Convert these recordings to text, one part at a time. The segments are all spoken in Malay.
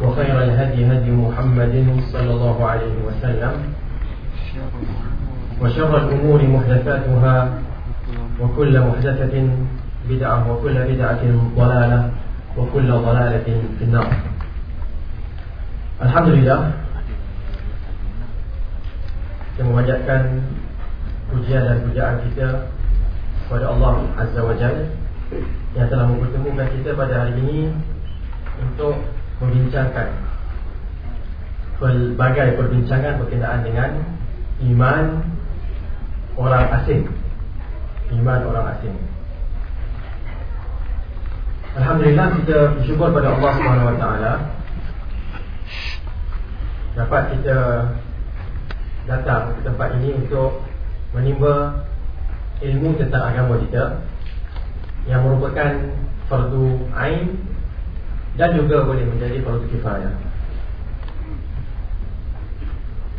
وخير الهدي هدي محمد صلى الله عليه وسلم. وشر الأمور محدثاتها وكل محدثة بدعة وكل بدعة ضلالة وكل ضلالة في النار. الحمد لله كما وجدكم كان dan pujaan kita kepada Allah Azza wa Jal yang أن mempertemukan kita pada hari ini untuk membincangkan pelbagai perbincangan berkenaan dengan iman orang asing. Iman orang asing. Alhamdulillah kita bersyukur pada Allah Subhanahu Wa Taala dapat kita datang ke tempat ini untuk menimba ilmu tentang agama kita yang merupakan fardu ain dan juga boleh menjadi fardu kifayah.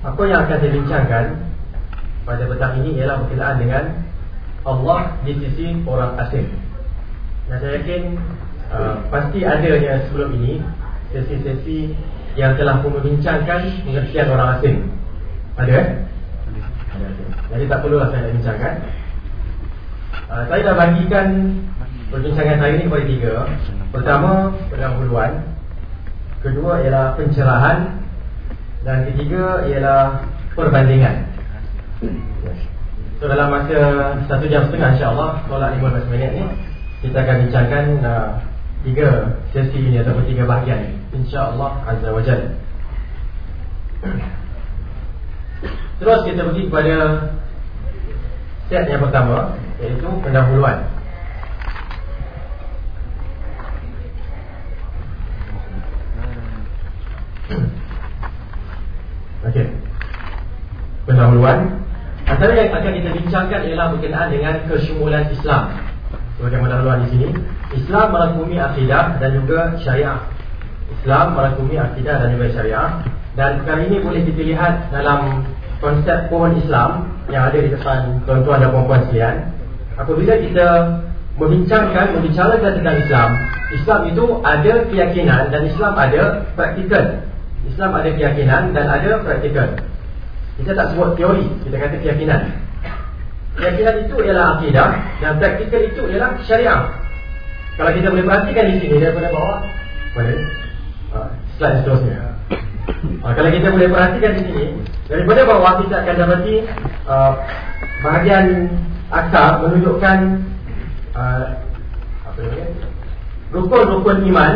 Apa yang akan saya bincangkan pada petang ini ialah berkenaan dengan Allah di sisi orang asing. Dan saya yakin uh, pasti adanya sebelum ini sesi-sesi yang telah pun membincangkan pengertian orang asing. Ada? Ada. Jadi tak perlulah saya nak bincangkan. Uh, saya dah bagikan perbincangan saya ini kepada tiga. Pertama, pendahuluan. Kedua ialah pencerahan. Dan ketiga ialah perbandingan. So dalam masa satu jam setengah insyaAllah Tolak 15 minit ni Kita akan bincangkan uh, Tiga sesi ini ataupun tiga bahagian InsyaAllah Azza wa Jal Terus kita pergi kepada Set yang pertama Iaitu pendahuluan Okey Pendahuluan Antara yang akan kita bincangkan ialah berkenaan dengan kesyumulan Islam. Sebagaimana dahuluan di sini, Islam merangkumi akidah dan juga syariah. Islam merangkumi akidah dan juga syariah. Dan perkara ini boleh kita lihat dalam konsep pohon Islam yang ada di depan tuan-tuan dan puan-puan sekalian. Apabila kita membincangkan, membicarakan tentang Islam, Islam itu ada keyakinan dan Islam ada praktikal. Islam ada keyakinan dan ada praktikal. Kita tak sebut teori, kita kata keyakinan. Keyakinan itu ialah akidah dan praktikal itu ialah syariah. Kalau kita boleh perhatikan di sini daripada bawah, boleh? Uh, slide seterusnya. Uh, kalau kita boleh perhatikan di sini, daripada bawah kita akan dapati uh, bahagian aksar menunjukkan uh, apa ini? Rukun-rukun iman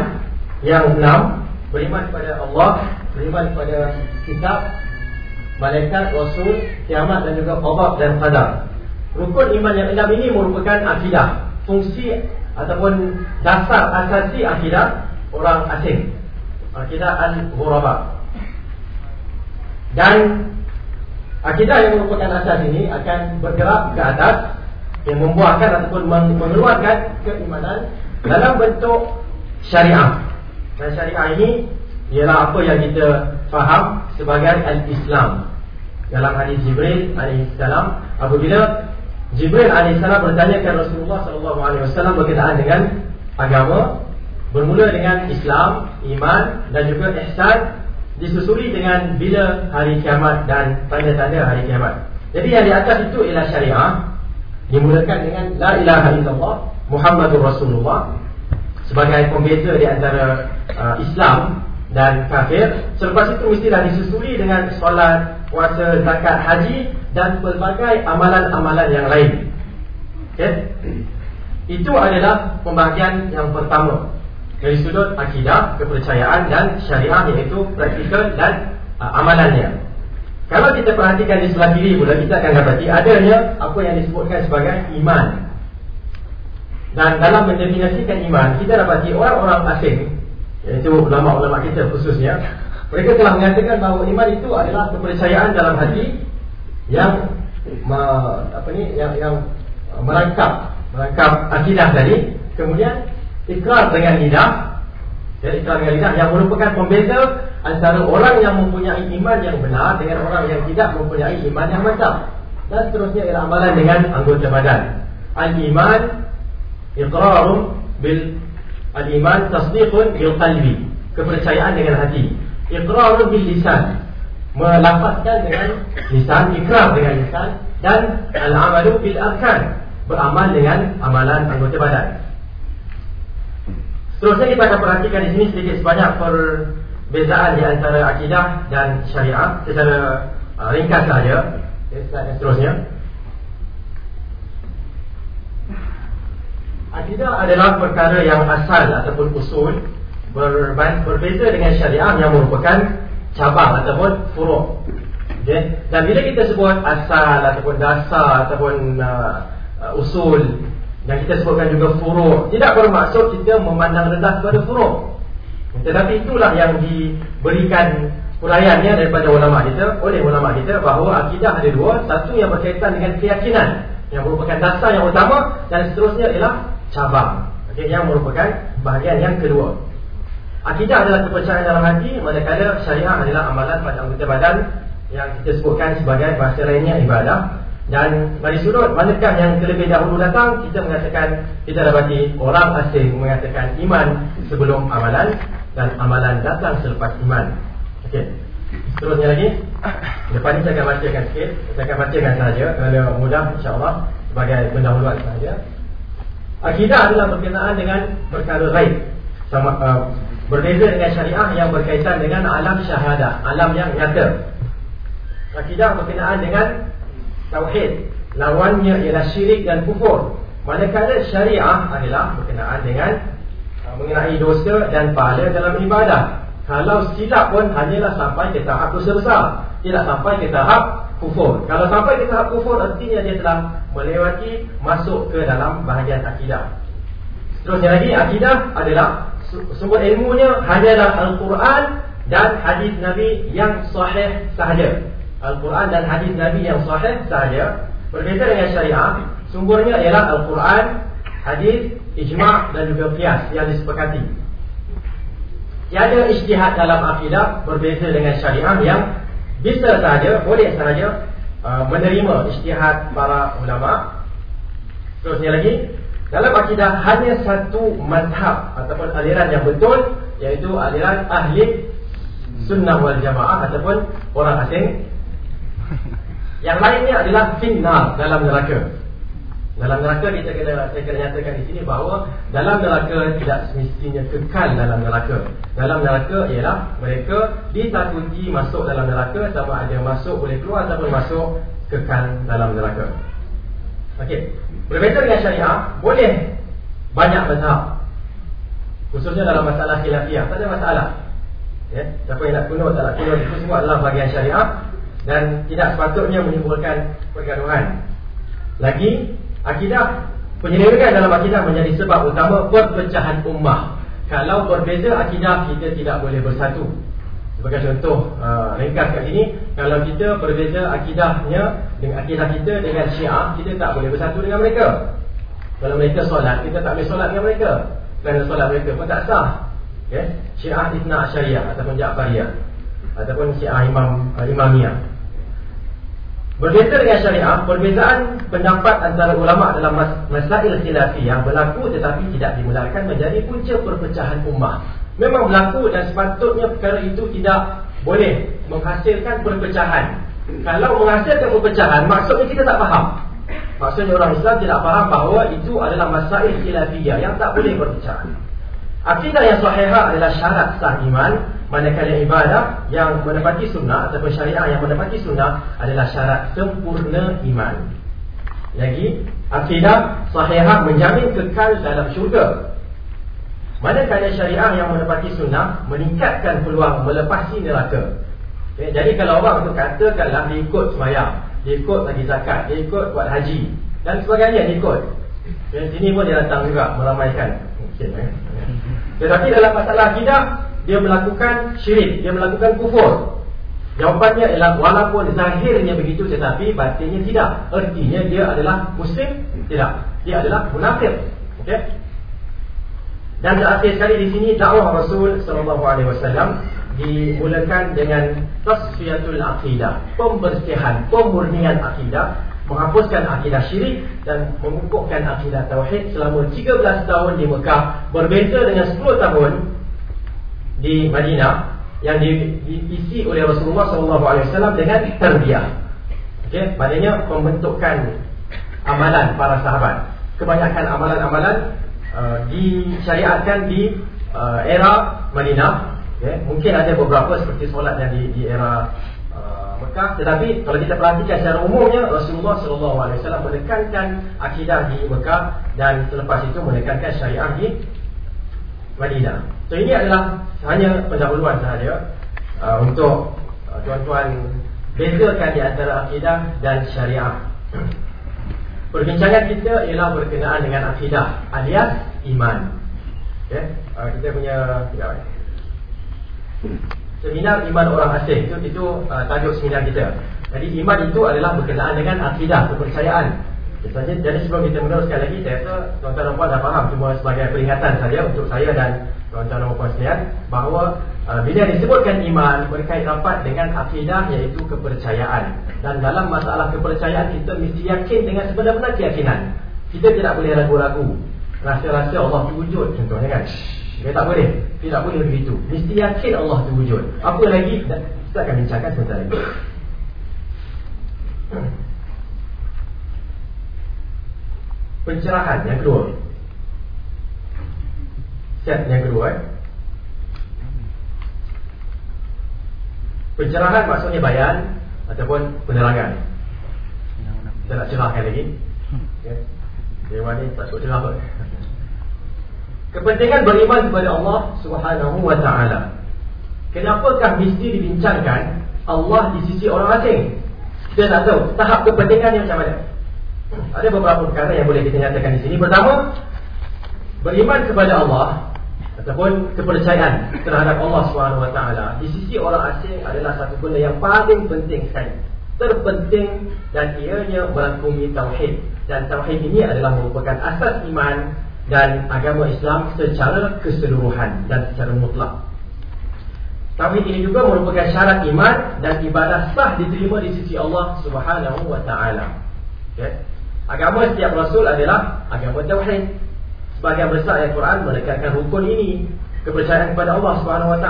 yang enam Beriman kepada Allah Beriman kepada kitab malaikat, rasul, kiamat dan juga qada dan qadar. Rukun iman yang enam ini merupakan akidah, fungsi ataupun dasar asasi akidah orang asing. Akidah al-ghuraba. Dan akidah yang merupakan asas ini akan bergerak ke atas yang membuahkan ataupun mengeluarkan keimanan dalam bentuk syariah. Dan syariah ini ialah apa yang kita faham sebagai al-Islam. Dalam hadis Jibril alaihissalam apabila Jibril alaihissalam bertanya kepada Rasulullah sallallahu alaihi wasallam berkaitan dengan agama bermula dengan Islam, iman dan juga ihsan disusuli dengan bila hari kiamat dan tanda-tanda hari kiamat. Jadi yang di atas itu ialah syariah dimulakan dengan la ilaha illallah Muhammadur Rasulullah sebagai pembeza di antara uh, Islam dan kafir Selepas itu mestilah disusuli dengan solat, puasa, zakat, haji Dan pelbagai amalan-amalan yang lain. Okay? Itu adalah pembahagian yang pertama Dari sudut akidah, kepercayaan dan syariah Iaitu praktikal dan uh, amalannya. Kalau kita perhatikan di sebelah kiri pula Kita akan dapati adanya apa yang disebutkan sebagai iman. Dan dalam mendefinisikan iman Kita dapati orang-orang asing Iaitu ulama-ulama kita khususnya Mereka telah mengatakan bahawa iman itu adalah kepercayaan dalam hati yang me, apa ni yang yang merangkap merangkap akidah tadi, kemudian ikrar dengan lidah. Jadi ikrar dengan lidah yang merupakan pembeza antara orang yang mempunyai iman yang benar dengan orang yang tidak mempunyai iman yang mantap. Dan seterusnya ialah amalan dengan anggota badan. Al-iman iqrarun bil al-iman tasdiqun bil qalbi. Kepercayaan dengan hati. Iqrarun bil lisan. Melafazkan dengan lisan, ikrar dengan lisan dan al-amalu bil arkan. Beramal dengan amalan anggota badan. Seterusnya kita akan perhatikan di sini sedikit sebanyak perbezaan di antara akidah dan syariah secara uh, ringkas saja. Okay, seterusnya. Akidah adalah perkara yang asal ataupun usul berbeza dengan syariah yang merupakan cabang ataupun furuk. Okay. Dan bila kita sebut asal ataupun dasar ataupun uh, usul dan kita sebutkan juga furuk, tidak bermaksud kita memandang rendah kepada furuk. Tetapi itulah yang diberikan huraiannya daripada ulama kita oleh ulama kita bahawa akidah ada dua, satu yang berkaitan dengan keyakinan yang merupakan dasar yang utama dan seterusnya ialah cabang. Okay, Yang merupakan bahagian yang kedua. Akidah adalah kepercayaan dalam hati Manakala syariah adalah amalan pada anggota badan Yang kita sebutkan sebagai bahasa lainnya ibadah. Dan dari sudut manakah yang terlebih dahulu datang Kita mengatakan Kita dapati orang asing mengatakan iman sebelum amalan Dan amalan datang selepas iman. Okey. Seterusnya lagi. Lepas ni saya akan bacakan sikit. Saya akan bacakan sahaja. Kerana mudah insyaAllah Sebagai pendahuluan sahaja Akidah adalah berkenaan dengan perkara lain sama uh, berbeza dengan syariah yang berkaitan dengan alam syahadah, alam yang nyata. Akidah berkenaan dengan tauhid, lawannya ialah syirik dan kufur. Manakala syariah adalah berkenaan dengan uh, mengenai dosa dan pahala dalam ibadah. Kalau silap pun hanyalah sampai ke tahap dosa besar, tidak sampai ke tahap kufur. Kalau sampai ke tahap kufur artinya dia telah melewati masuk ke dalam bahagian akidah. Seterusnya lagi akidah adalah sumber ilmunya hanyalah Al-Quran dan hadis Nabi yang sahih sahaja. Al-Quran dan hadis Nabi yang sahih sahaja. Berbeza dengan syariah, sumbernya ialah Al-Quran, hadis, ijma' dan juga qiyas yang disepakati. Tiada ijtihad dalam akidah berbeza dengan syariah yang bisa sahaja, boleh sahaja Uh, menerima isytihad para ulama. Terusnya lagi, dalam akidah hanya satu mazhab ataupun aliran yang betul iaitu aliran ahli sunnah wal jamaah ataupun orang asing. Yang lainnya adalah finnar dalam neraka. Dalam neraka kita kena saya kena nyatakan di sini bahawa dalam neraka tidak semestinya kekal dalam neraka. Dalam neraka ialah mereka ditakuti masuk dalam neraka sama ada masuk boleh keluar ataupun masuk kekal dalam neraka. Okey. Berbeza dengan syariah, boleh banyak mazhab. Khususnya dalam masalah khilafiyah, tak ada masalah. Ya, siapa yang nak kuno tak nak kuno itu semua adalah bahagian syariah dan tidak sepatutnya menimbulkan pergaduhan. Lagi Akidah Penyelenggaraan dalam akidah menjadi sebab utama perpecahan ummah. Kalau berbeza akidah kita tidak boleh bersatu. Sebagai contoh uh, ringkas kat sini Kalau kita berbeza akidahnya Dengan akidah kita dengan syiah Kita tak boleh bersatu dengan mereka. Kalau mereka solat, kita tak boleh solat dengan mereka. Kerana solat mereka pun tak sah. Okay? Syiah Isna Syariah Ataupun Ja'fariyah Ataupun syiah Imam, uh, Imamiyah Berbeza dengan syariah, perbezaan pendapat antara ulama dalam mas masail khilafi yang berlaku tetapi tidak dimulakan menjadi punca perpecahan ummah. Memang berlaku dan sepatutnya perkara itu tidak boleh menghasilkan perpecahan. Kalau menghasilkan perpecahan, maksudnya kita tak faham. Maksudnya orang Islam tidak faham bahawa itu adalah masail khilafiyah yang tak boleh berpecah. Akidah yang sahihah adalah syarat sah iman Manakala ibadah yang menepati sunnah Ataupun syariah yang menepati sunnah Adalah syarat sempurna iman Lagi Akidah sahihah menjamin kekal dalam syurga Manakala syariah yang menepati sunnah Meningkatkan peluang melepasi neraka okay? Jadi kalau orang tu katakanlah Dia ikut semayang Dia ikut lagi zakat Dia ikut buat haji Dan sebagainya dia ikut okay? Sini pun dia datang juga meramaikan Mungkin eh? Tetapi dalam masalah akidah dia melakukan syirik, dia melakukan kufur. Jawapannya ialah walaupun zahirnya begitu tetapi batinnya tidak. Artinya dia adalah muslim? Tidak. Dia adalah munafik. Okey. Dan terakhir sekali di sini dakwah Rasul sallallahu alaihi wasallam dimulakan dengan tasfiyatul aqidah, pembersihan, pemurnian akidah, menghapuskan akidah syirik dan mengukuhkan akidah tauhid selama 13 tahun di Mekah, berbeza dengan 10 tahun di Madinah yang diisi oleh Rasulullah SAW dengan terbiah. Okey, maknanya pembentukan amalan para sahabat. Kebanyakan amalan-amalan uh, disyariatkan di uh, era Madinah. Okay. Mungkin ada beberapa seperti solat yang di, di era uh, Mekah. Tetapi kalau kita perhatikan secara umumnya Rasulullah SAW menekankan akidah di Mekah dan selepas itu menekankan syariah di Madinah. So ini adalah hanya pendahuluan sahaja uh, untuk uh, tuan-tuan bezakan di antara akidah dan syariah. Perbincangan kita ialah berkenaan dengan akidah alias iman. Okay? Uh, kita punya tidak Seminar iman orang asing itu itu uh, tajuk seminar kita. Jadi iman itu adalah berkenaan dengan akidah kepercayaan Misalnya, jadi sebelum kita meneruskan lagi, saya rasa tuan-tuan dan puan dah faham cuma sebagai peringatan saja untuk saya dan tuan-tuan dan puan sekalian bahawa uh, bila disebutkan iman berkait rapat dengan akidah iaitu kepercayaan. Dan dalam masalah kepercayaan kita mesti yakin dengan sebenar-benar keyakinan. Kita tidak boleh ragu-ragu. Rasa-rasa Allah itu wujud contohnya kan. Dia tak boleh. Tidak boleh begitu. Mesti yakin Allah itu wujud. Apa lagi? Kita akan bincangkan sebentar lagi. pencerahan yang kedua set yang kedua eh? pencerahan maksudnya bayan ataupun penerangan. Kita nak cerahkan lagi. Okay. Dewan ni tak cerah pun Kepentingan beriman kepada Allah Subhanahu wa ta'ala. Kenapakah mesti dibincangkan Allah di sisi orang asing? Kita nak tahu. Tahap kepentingannya macam mana? Ada beberapa perkara yang boleh kita nyatakan di sini. Pertama, beriman kepada Allah ataupun kepercayaan terhadap Allah SWT di sisi orang asing adalah satu benda yang paling penting sekali. Terpenting dan ianya merangkumi tauhid. Dan tauhid ini adalah merupakan asas iman dan agama Islam secara keseluruhan dan secara mutlak. Tauhid ini juga merupakan syarat iman dan ibadah sah diterima di sisi Allah Subhanahu wa taala. Okay. Agama setiap Rasul adalah agama Tauhid Sebagai besar ayat Quran menekankan rukun ini Kepercayaan kepada Allah SWT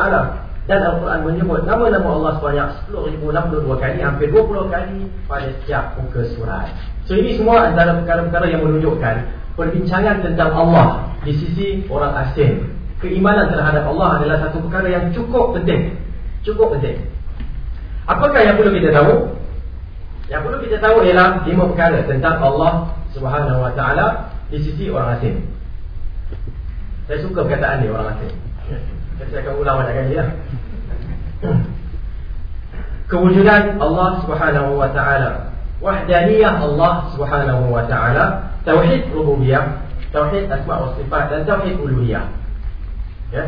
Dan Al-Quran menyebut nama-nama Allah sebanyak 10,062 kali Hampir 20 kali pada setiap muka surat. So ini semua antara perkara-perkara yang menunjukkan Perbincangan tentang Allah di sisi orang asing. Keimanan terhadap Allah adalah satu perkara yang cukup penting. Cukup penting. Apakah yang perlu kita tahu? Yang perlu kita tahu ialah lima perkara tentang Allah Taala di sisi orang asing. Saya suka perkataan ni orang asing. Saya akan ulang banyak kali ya. Kewujudan Allah Subhanahu Wa Taala, wahdaniyah Allah Subhanahu Wa Taala, tauhid rububiyah, tauhid asma wa sifat dan tauhid uluhiyah. Ya.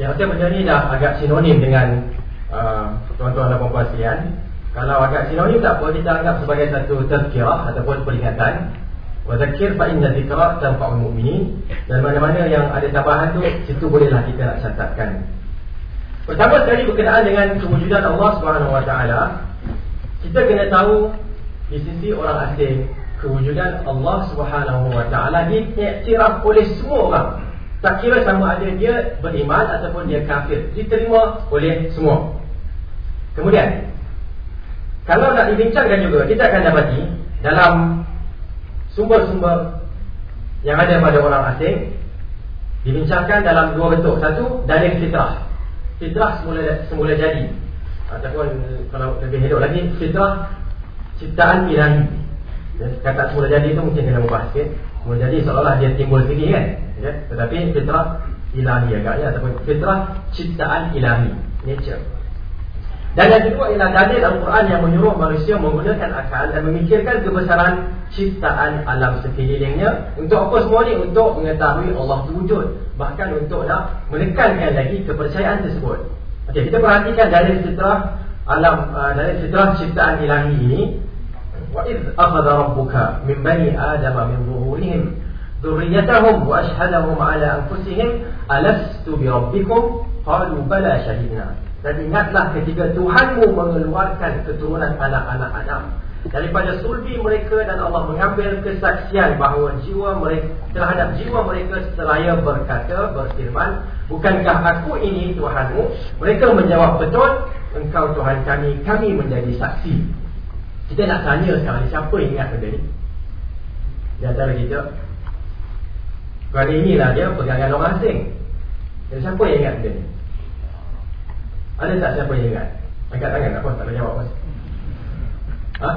Yang saya benda dah agak sinonim dengan uh, tuan-tuan dan puan-puan kalau agak sinonim tak apa kita anggap sebagai satu tazkirah ataupun peringatan. Wa zakir fa inna dzikra tanfa'ul mu'minin. Dan mana-mana yang ada tambahan tu situ bolehlah kita nak catatkan. Pertama sekali berkenaan dengan kewujudan Allah Taala, kita kena tahu di sisi orang asing kewujudan Allah Taala diiktiraf oleh semua orang. Tak kira sama ada dia beriman ataupun dia kafir, diterima oleh semua. Kemudian kalau nak dibincangkan juga Kita akan dapati Dalam Sumber-sumber Yang ada pada orang asing Dibincangkan dalam dua bentuk. Satu, dari fitrah. Fitrah semula, semula jadi. Ataupun Kalau lebih hidup lagi Fitrah Ciptaan ilahi Kata semula jadi itu mungkin kena membahas sikit. Semula jadi seolah-olah dia timbul sendiri kan? Ya? Tetapi fitrah ilahi agaknya Ataupun fitrah ciptaan ilahi Nature Dan yang kedua ialah dalil Al-Quran yang menyuruh manusia menggunakan akal dan memikirkan kebesaran ciptaan alam sekelilingnya. Untuk apa semua ni? Untuk mengetahui Allah itu wujud. Bahkan untuk nak menekankan lagi kepercayaan tersebut. Okey, kita perhatikan dalil fitrah alam uh, dalil fitrah ciptaan ilahi ini. Wa idh akhadha rabbuka min bani adama min zuhurihim dhurriyyatahum wa ashhadahum ala anfusihim alastu bi rabbikum qalu bala shahidna. Dan ingatlah ketika Tuhanmu mengeluarkan keturunan anak-anak Adam Daripada sulbi mereka dan Allah mengambil kesaksian bahawa jiwa mereka terhadap jiwa mereka seraya berkata, berfirman Bukankah aku ini Tuhanmu? Mereka menjawab betul Engkau Tuhan kami, kami menjadi saksi Kita nak tanya sekarang siapa ingat benda ni? Di antara kita Kerana inilah dia pegangan orang asing Jadi siapa yang ingat benda ni? Ada tak siapa yang ingat? Angkat tangan apa, tak boleh jawab Ha?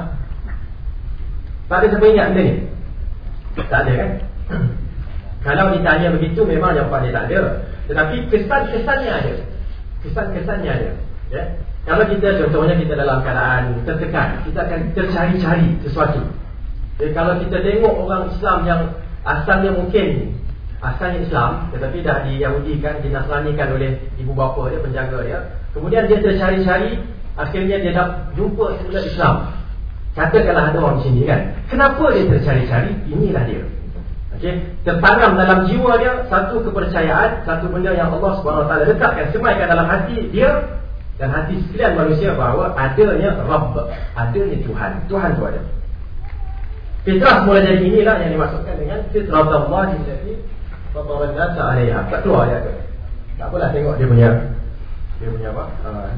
Tak ada siapa ingat benda ni? Tak ada kan? Kalau ditanya begitu memang jawapan dia tak ada Tetapi kesan-kesannya ada Kesan-kesannya ada ya? Kalau kita contohnya kita dalam keadaan tertekan Kita akan tercari-cari sesuatu Jadi Kalau kita tengok orang Islam yang asalnya mungkin Asalnya Islam Tetapi dah di Yahudi kan Dinasranikan oleh ibu bapa dia, penjaga dia Kemudian dia tercari-cari Akhirnya dia nak jumpa semula Islam. Katakanlah ada orang di sini kan Kenapa dia tercari-cari? Inilah dia. Okay? Tertanam dalam jiwa dia Satu kepercayaan Satu benda yang Allah SWT letakkan Semaikan dalam hati dia Dan hati sekalian manusia bahawa Adanya Rabb Adanya Tuhan. Tuhan tu ada. Fitrah mula jadi inilah yang dimasukkan dengan Fitrah Allah Jadi Fatawa nasa alaiha Tak keluar ayat tu Tak apalah tengok dia punya dia punya apa? Uh,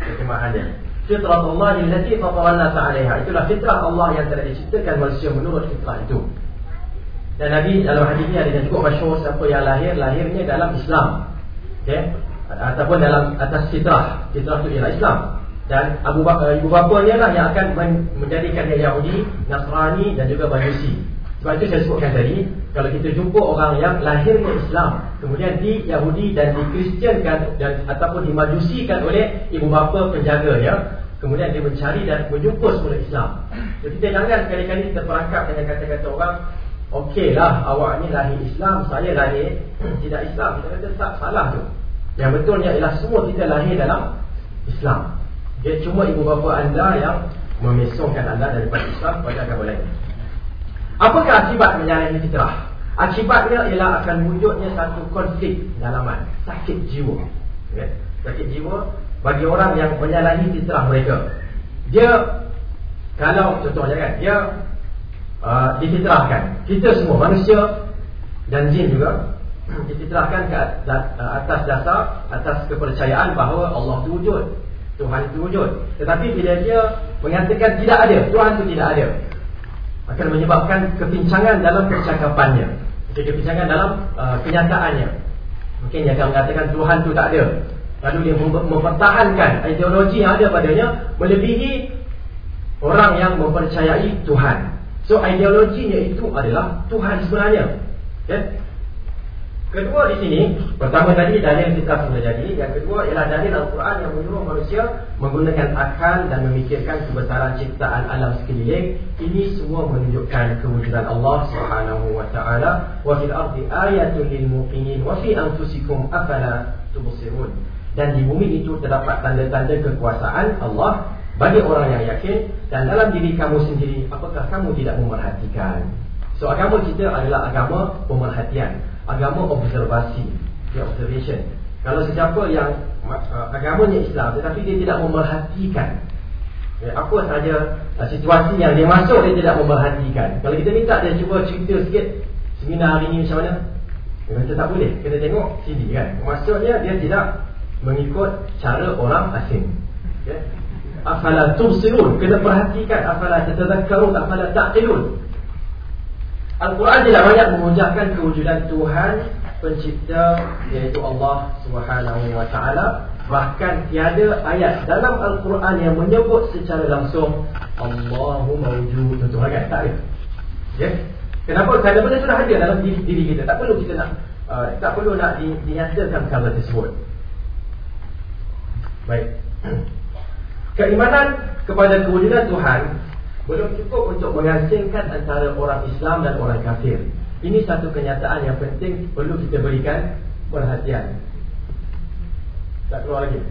Kekemahan dia Fitrah Allah illati fatawanna ta'alaiha Itulah fitrah Allah yang telah diciptakan manusia menurut fitrah itu. Dan Nabi dalam hadis ini ada yang cukup masyur Siapa yang lahir, lahirnya dalam Islam. Okay? Ataupun dalam atas fitrah. Fitrah itu ialah Islam. Dan Abu ibu bapanya lah yang akan menjadikan dia Yahudi Nasrani dan juga Majusi. Sebab itu saya sebutkan tadi kalau kita jumpa orang yang lahirnya Islam Kemudian di Yahudi dan di Kristiankan dan Ataupun dimajusikan oleh ibu bapa penjaganya Kemudian dia mencari dan menjumpa semula Islam. Jadi kita jangan sekali-kali terperangkap dengan kata-kata orang Okeylah awak ni lahir Islam Saya lahir tidak Islam. Kita kata tak salah tu. Yang betulnya ialah semua kita lahir dalam Islam. Dia cuma ibu bapa anda yang Memesongkan anda daripada Islam pada agama lain Apakah akibat menyalahi fitrah? Akibatnya ialah akan wujudnya satu konflik dalaman, sakit jiwa. Okay? Sakit jiwa bagi orang yang menyalahi fitrah mereka. Dia kalau contohnya kan, dia uh, difitrahkan. Kita semua manusia dan jin juga difitrahkan ke atas dasar atas kepercayaan bahawa Allah itu wujud. Tuhan itu wujud. Tetapi bila dia mengatakan tidak ada, Tuhan itu tidak ada akan menyebabkan kepincangan dalam percakapannya okay, kepincangan dalam uh, kenyataannya. Mungkin dia akan mengatakan Tuhan itu tak ada. Lalu dia mempertahankan ideologi yang ada padanya melebihi orang yang mempercayai Tuhan. So ideologinya itu adalah Tuhan sebenarnya. Okay? Kedua di sini, pertama tadi dalil kita sudah jadi. Yang kedua ialah dalil Al-Quran yang menyuruh manusia menggunakan akal dan memikirkan kebesaran ciptaan alam sekeliling. Ini semua menunjukkan kewujudan Allah Subhanahu wa taala. Wa fil ardi ayatun lil muqinin wa fi anfusikum afala tubsirun. Dan di bumi itu terdapat tanda-tanda kekuasaan Allah bagi orang yang yakin dan dalam diri kamu sendiri apakah kamu tidak memerhatikan? So agama kita adalah agama pemerhatian agama observasi dia observation. Kalau sesiapa yang uh, agamanya Islam tetapi dia tidak memerhatikan ya, apa saja uh, situasi yang dia masuk dia tidak memerhatikan. Kalau kita minta dia cuba cerita sikit seminar hari ini macam mana? Dia kata tak boleh. Kita tengok CD kan? Maksudnya dia tidak mengikut cara orang asing ya. afala tubsirun kena perhatikan afala tatadhakkarun afala ta'qilun Al-Quran tidak banyak mengucapkan kewujudan Tuhan pencipta iaitu Allah Subhanahu wa taala. Bahkan tiada ayat dalam Al-Quran yang menyebut secara langsung Allahu mawjud. Tentu kan tak ada. Ya? Kenapa? Kerana benda sudah ada dalam diri, diri kita. Tak perlu kita nak uh, tak perlu nak di, dinyatakan perkara tersebut. Baik. Keimanan kepada kewujudan Tuhan belum cukup untuk mengasingkan antara orang Islam dan orang kafir. Ini satu kenyataan yang penting perlu kita berikan perhatian. Tak keluar lagi?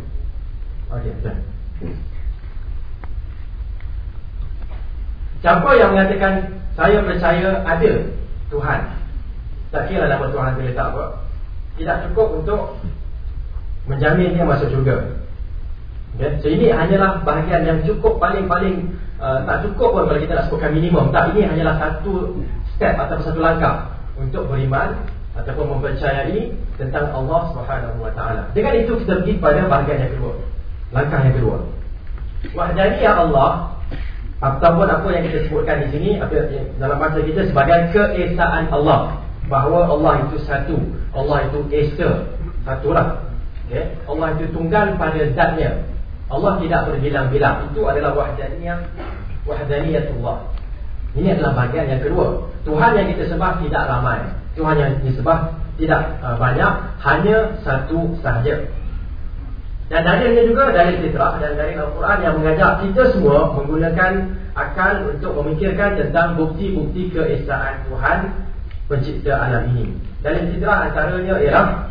Okey, dah. Siapa yang mengatakan saya percaya ada Tuhan Tak kira nama Tuhan dia letak apa Tidak cukup untuk Menjamin dia masuk syurga okay? So ini hanyalah bahagian yang cukup Paling-paling uh, Tak cukup pun kalau kita nak sebutkan minimum. Tak ini hanyalah satu step atau satu langkah Untuk beriman Ataupun mempercayai Tentang Allah SWT Dengan itu kita pergi pada bahagian yang kedua. Langkah yang kedua. Wahdaniyah Allah Ataupun apa yang kita sebutkan di sini apa dalam bahasa kita sebagai keesaan Allah. Bahawa Allah itu satu. Allah itu esa. Satulah. Okay? Allah itu tunggal pada zatnya Allah tidak berbilang-bilang. Itu adalah wahdaniyah wahdaniyatullah. Ini adalah bahagian yang kedua. Tuhan yang kita sebah tidak ramai. Tuhan yang disebah tidak uh, banyak. Hanya satu sahaja. Dan dalilnya juga dari fitrah dan dari Al-Quran yang mengajak kita semua menggunakan akal untuk memikirkan tentang bukti-bukti keesaan Tuhan pencipta alam ini. Dalil fitrah antaranya ialah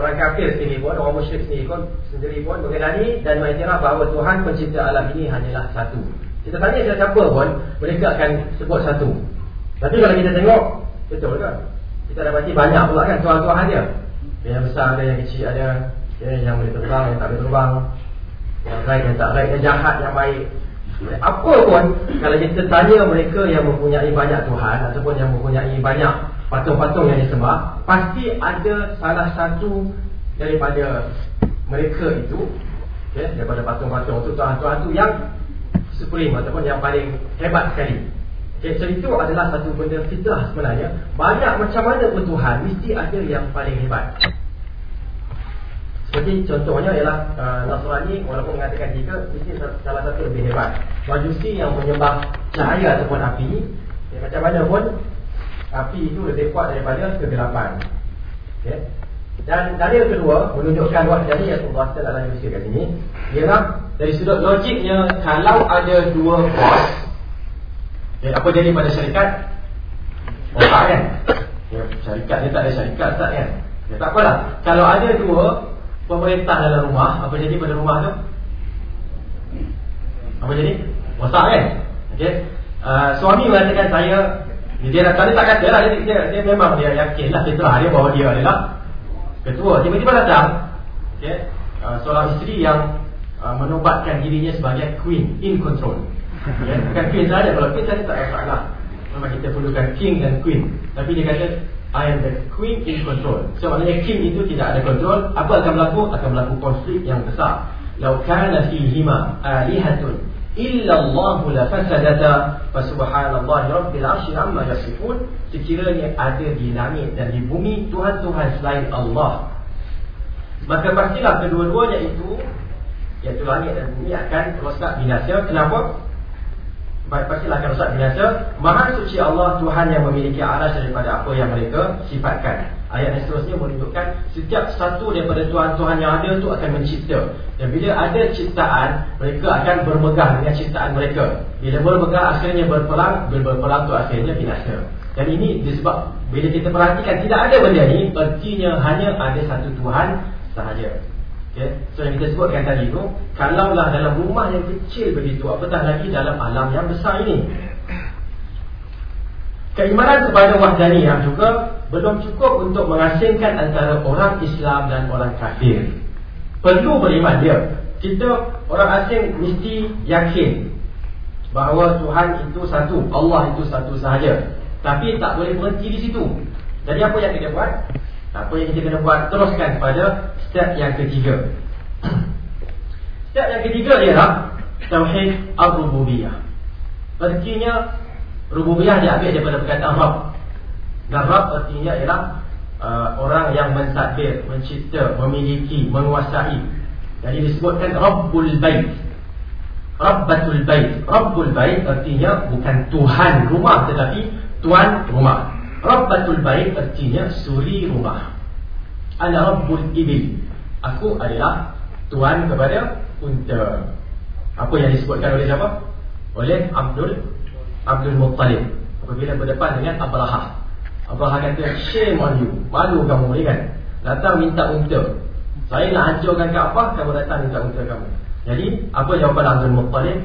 orang kafir sendiri pun, orang musyrik sendiri pun, sendiri pun mengenali dan mengiktiraf bahawa Tuhan pencipta alam ini hanyalah satu. Kita tanya siapa pun, mereka akan sebut satu. Tapi kalau kita tengok, betul ke? kita dapati banyak pula kan tuan-tuan dia yang besar ada, yang kecil ada ya, yang boleh terbang, yang tak boleh terbang yang baik, yang tak baik, yang jahat, yang baik apa pun kalau kita tanya mereka yang mempunyai banyak Tuhan ataupun yang mempunyai banyak patung-patung yang disembah pasti ada salah satu daripada mereka itu ya, daripada patung-patung itu Tuhan-Tuhan itu yang supreme ataupun yang paling hebat sekali. Okay, so itu adalah satu benda fitrah sebenarnya. Banyak macam mana pun Tuhan Mesti ada yang paling hebat. Seperti contohnya ialah uh, Nasrani walaupun mengatakan tiga Mesti salah satu lebih hebat. Majusi yang menyembah cahaya ataupun api. Okay, Macam mana pun Api itu lebih kuat daripada kegelapan okay. Dan dalil kedua Menunjukkan wahjani yang Allah dalam Yusuf kat sini Ialah dari sudut logiknya Kalau ada dua bos Ya, apa jadi pada syarikat? Tak kan? Ya, syarikat dia tak ada syarikat tak kan? Ya, tak apalah. Kalau ada dua pemerintah dalam rumah, apa jadi pada rumah tu? Apa jadi? Rosak kan? Okay. Uh, suami mengatakan saya dia dah tadi tak kata lah dia, dia, dia memang dia yakin lah fitrah dia bahawa dia adalah ketua tiba-tiba datang okay. uh, seorang isteri yang uh, menobatkan dirinya sebagai queen in control. Ya, Bukan queen saja Kalau queen saja tak ada masalah. Memang kita perlukan king dan queen. Tapi dia kata I am the queen in control. So maknanya king itu tidak ada control. Apa akan berlaku? Akan berlaku konflik yang besar. Lau kana fihima alihatun Illa Allahu la fasadata. Fasubhanallah Rabbil arshil amma yasifun. Sekiranya ada di langit dan di bumi Tuhan-Tuhan selain Allah. Maka pastilah kedua-duanya itu Iaitu langit dan bumi akan rosak binasa. Kenapa? pastilah akan rusak binasa. Maha suci Allah Tuhan yang memiliki aras daripada apa yang mereka sifatkan Ayat yang seterusnya menunjukkan Setiap satu daripada Tuhan-Tuhan yang ada itu akan mencipta. Dan bila ada ciptaan Mereka akan bermegah dengan ciptaan mereka. Bila bermegah akhirnya berperang. Bila berperang itu akhirnya binasa Dan ini disebab Bila kita perhatikan tidak ada benda ini Artinya hanya ada satu Tuhan sahaja. Okay. So yang kita sebutkan tadi itu Kalaulah dalam rumah yang kecil begitu Apatah lagi dalam alam yang besar ini. Keimanan kepada wahdaniyah juga Belum cukup untuk mengasingkan antara orang Islam dan orang kafir. Perlu beriman dia. Kita orang asing mesti yakin Bahawa Tuhan itu satu Allah itu satu sahaja. Tapi tak boleh berhenti di situ. Jadi apa yang kita buat? Apa yang kita kena buat? Teruskan pada step yang ketiga. Step yang ketiga ialah Tauhid Al-Rububiyah Artinya Rububiyah diambil daripada perkataan Rab Dan Rab artinya ialah uh, Orang yang mentadbir Mencipta, memiliki, menguasai Jadi disebutkan Rabbul Bait Rabbatul Bait Rabbul Bait artinya bukan Tuhan rumah Tetapi Tuan rumah Rabbatul Bait artinya suri rumah Ana Rabbul Ibil. Aku adalah Tuhan kepada unta. Apa yang disebutkan oleh siapa? Oleh Abdul Abdul Muttalib. Apabila berdepan dengan Abraha. Abraha kata, shame on you. Malu kamu ni kan? Datang minta unta. Saya nak hancurkan Kaabah, kamu datang minta unta kamu. Jadi, apa jawapan Abdul Muttalib?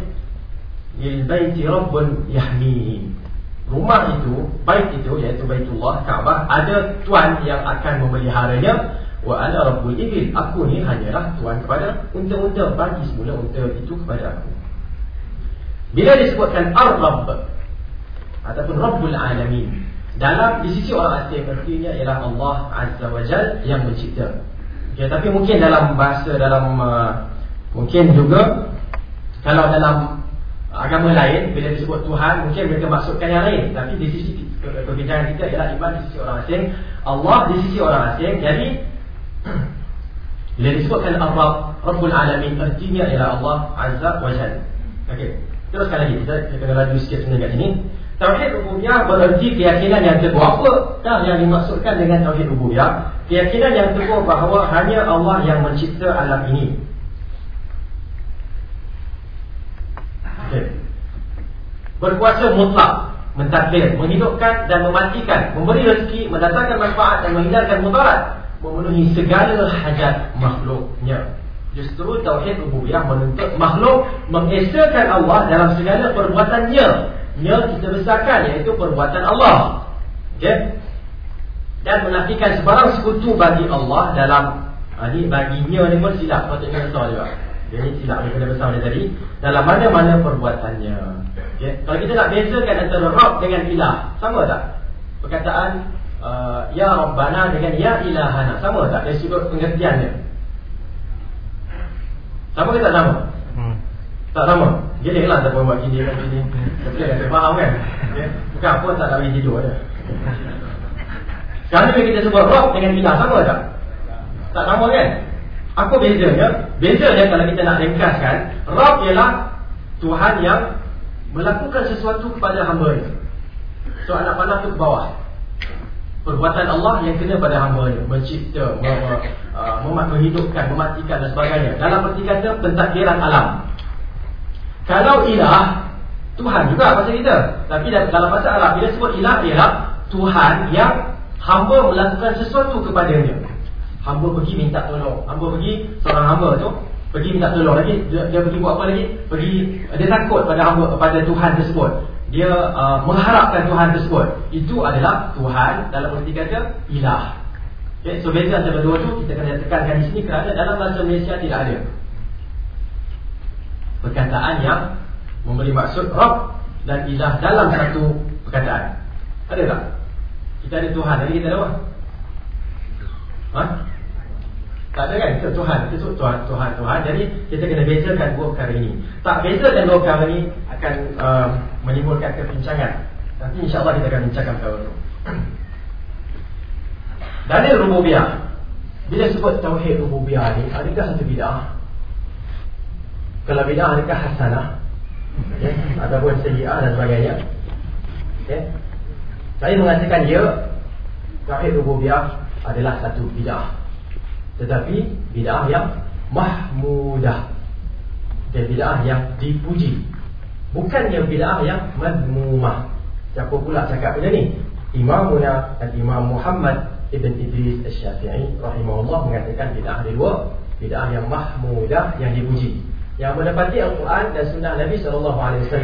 Lil baiti rabbun yahmihi. Rumah itu, bait itu iaitu Baitullah Kaabah ada tuan yang akan memeliharanya wa ana rabbul ibil. Aku ni hanyalah tuan kepada unta-unta bagi semula unta itu kepada aku. Bila disebutkan Ar-Rabb ataupun Rabbul Alamin dalam di sisi orang asing artinya ialah Allah Azza wa Jal yang mencipta. Okay, tapi mungkin dalam bahasa dalam uh, mungkin juga kalau dalam agama lain bila disebut Tuhan mungkin mereka maksudkan yang lain. Tapi di sisi perbincangan kita ialah iman di sisi orang asing Allah di sisi orang asing. Jadi bila disebutkan Allah Rabbul Alamin artinya ialah Allah Azza wa Jalla okey teruskan lagi. Kita, kita kena laju sikit sebenarnya kat sini Tauhid rububiyah bererti keyakinan yang teguh. Apa dah yang dimaksudkan dengan tauhid rububiyah? Keyakinan yang teguh bahawa hanya Allah yang mencipta alam ini. Berkuasa mutlak Mentadbir, menghidupkan dan mematikan Memberi rezeki, mendatangkan manfaat dan menghindarkan mudarat Memenuhi segala hajat makhluknya. Justru Tauhid Rububiyah menuntut makhluk Mengesakan Allah dalam segala perbuatannya Nya kita besarkan iaitu perbuatan Allah okay? Dan menafikan sebarang sekutu bagi Allah dalam Ini baginya ni pun silap Patutnya besar juga jadi silap daripada besar dia tadi Dalam mana-mana perbuatannya okay. Kalau kita nak bezakan antara Rabb dengan ilah Sama tak? Perkataan uh, Ya Rabbana dengan Ya Ilahana Sama tak? Dari sudut pengertiannya Sama ke tak sama? Tak sama? Gini lah tak buat gini gini Tapi dia kata faham kan? Bukan apa tak nak bagi tidur je Sekarang kita sebut Rabb dengan ilah Sama tak? Tak sama kan? Apa bezanya? Bezanya kalau kita nak ringkaskan Rabb ialah Tuhan yang Melakukan sesuatu kepada hamba ni So anak panah tu ke bawah Perbuatan Allah yang kena pada hamba ni Mencipta mem uh, Menghidupkan, mematikan dan sebagainya Dalam perti kata pentakdiran alam Kalau ilah Tuhan juga pasal kita. Tapi dalam bahasa Arab Bila sebut ilah ialah Tuhan yang Hamba melakukan sesuatu kepadanya. Hamba pergi minta tolong. Hamba pergi seorang hamba tu pergi minta tolong lagi. Dia, dia pergi buat apa lagi? Pergi dia takut pada hamba pada Tuhan tersebut. Dia uh, mengharapkan Tuhan tersebut. Itu adalah Tuhan dalam erti kata ilah. Okay, so beza antara dua tu kita kena tekankan di sini kerana dalam bahasa Malaysia tidak ada perkataan yang memberi maksud Rabb dan ilah dalam satu perkataan ada tak? kita ada Tuhan, jadi kita ada apa? Ha? Tak ada kan? Itu Tuhan. Itu Tuhan, Tuhan, Tuhan. Jadi kita kena bezakan dua perkara ini. Tak beza dan dua perkara ini akan uh, menimbulkan kebincangan. Nanti insyaAllah kita akan bincangkan perkara itu. Dalil rububiyah. Bila sebut tauhid rububiyah ni, adakah satu bid'ah? Kalau bid'ah adakah hasanah? Okay. Ataupun seji'ah dan sebagainya. Okay. Saya mengatakan ya, tauhid rububiyah adalah satu bid'ah. Tetapi bid'ah yang mahmudah Dan bid'ah yang dipuji Bukan yang bid'ah yang madmumah Siapa pula cakap benda ni? Imamuna dan Imam Muhammad Ibn Idris Al-Syafi'i Rahimahullah mengatakan bid'ah ada dua Bid'ah yang mahmudah yang dipuji Yang mendapati Al-Quran dan Sunnah Nabi SAW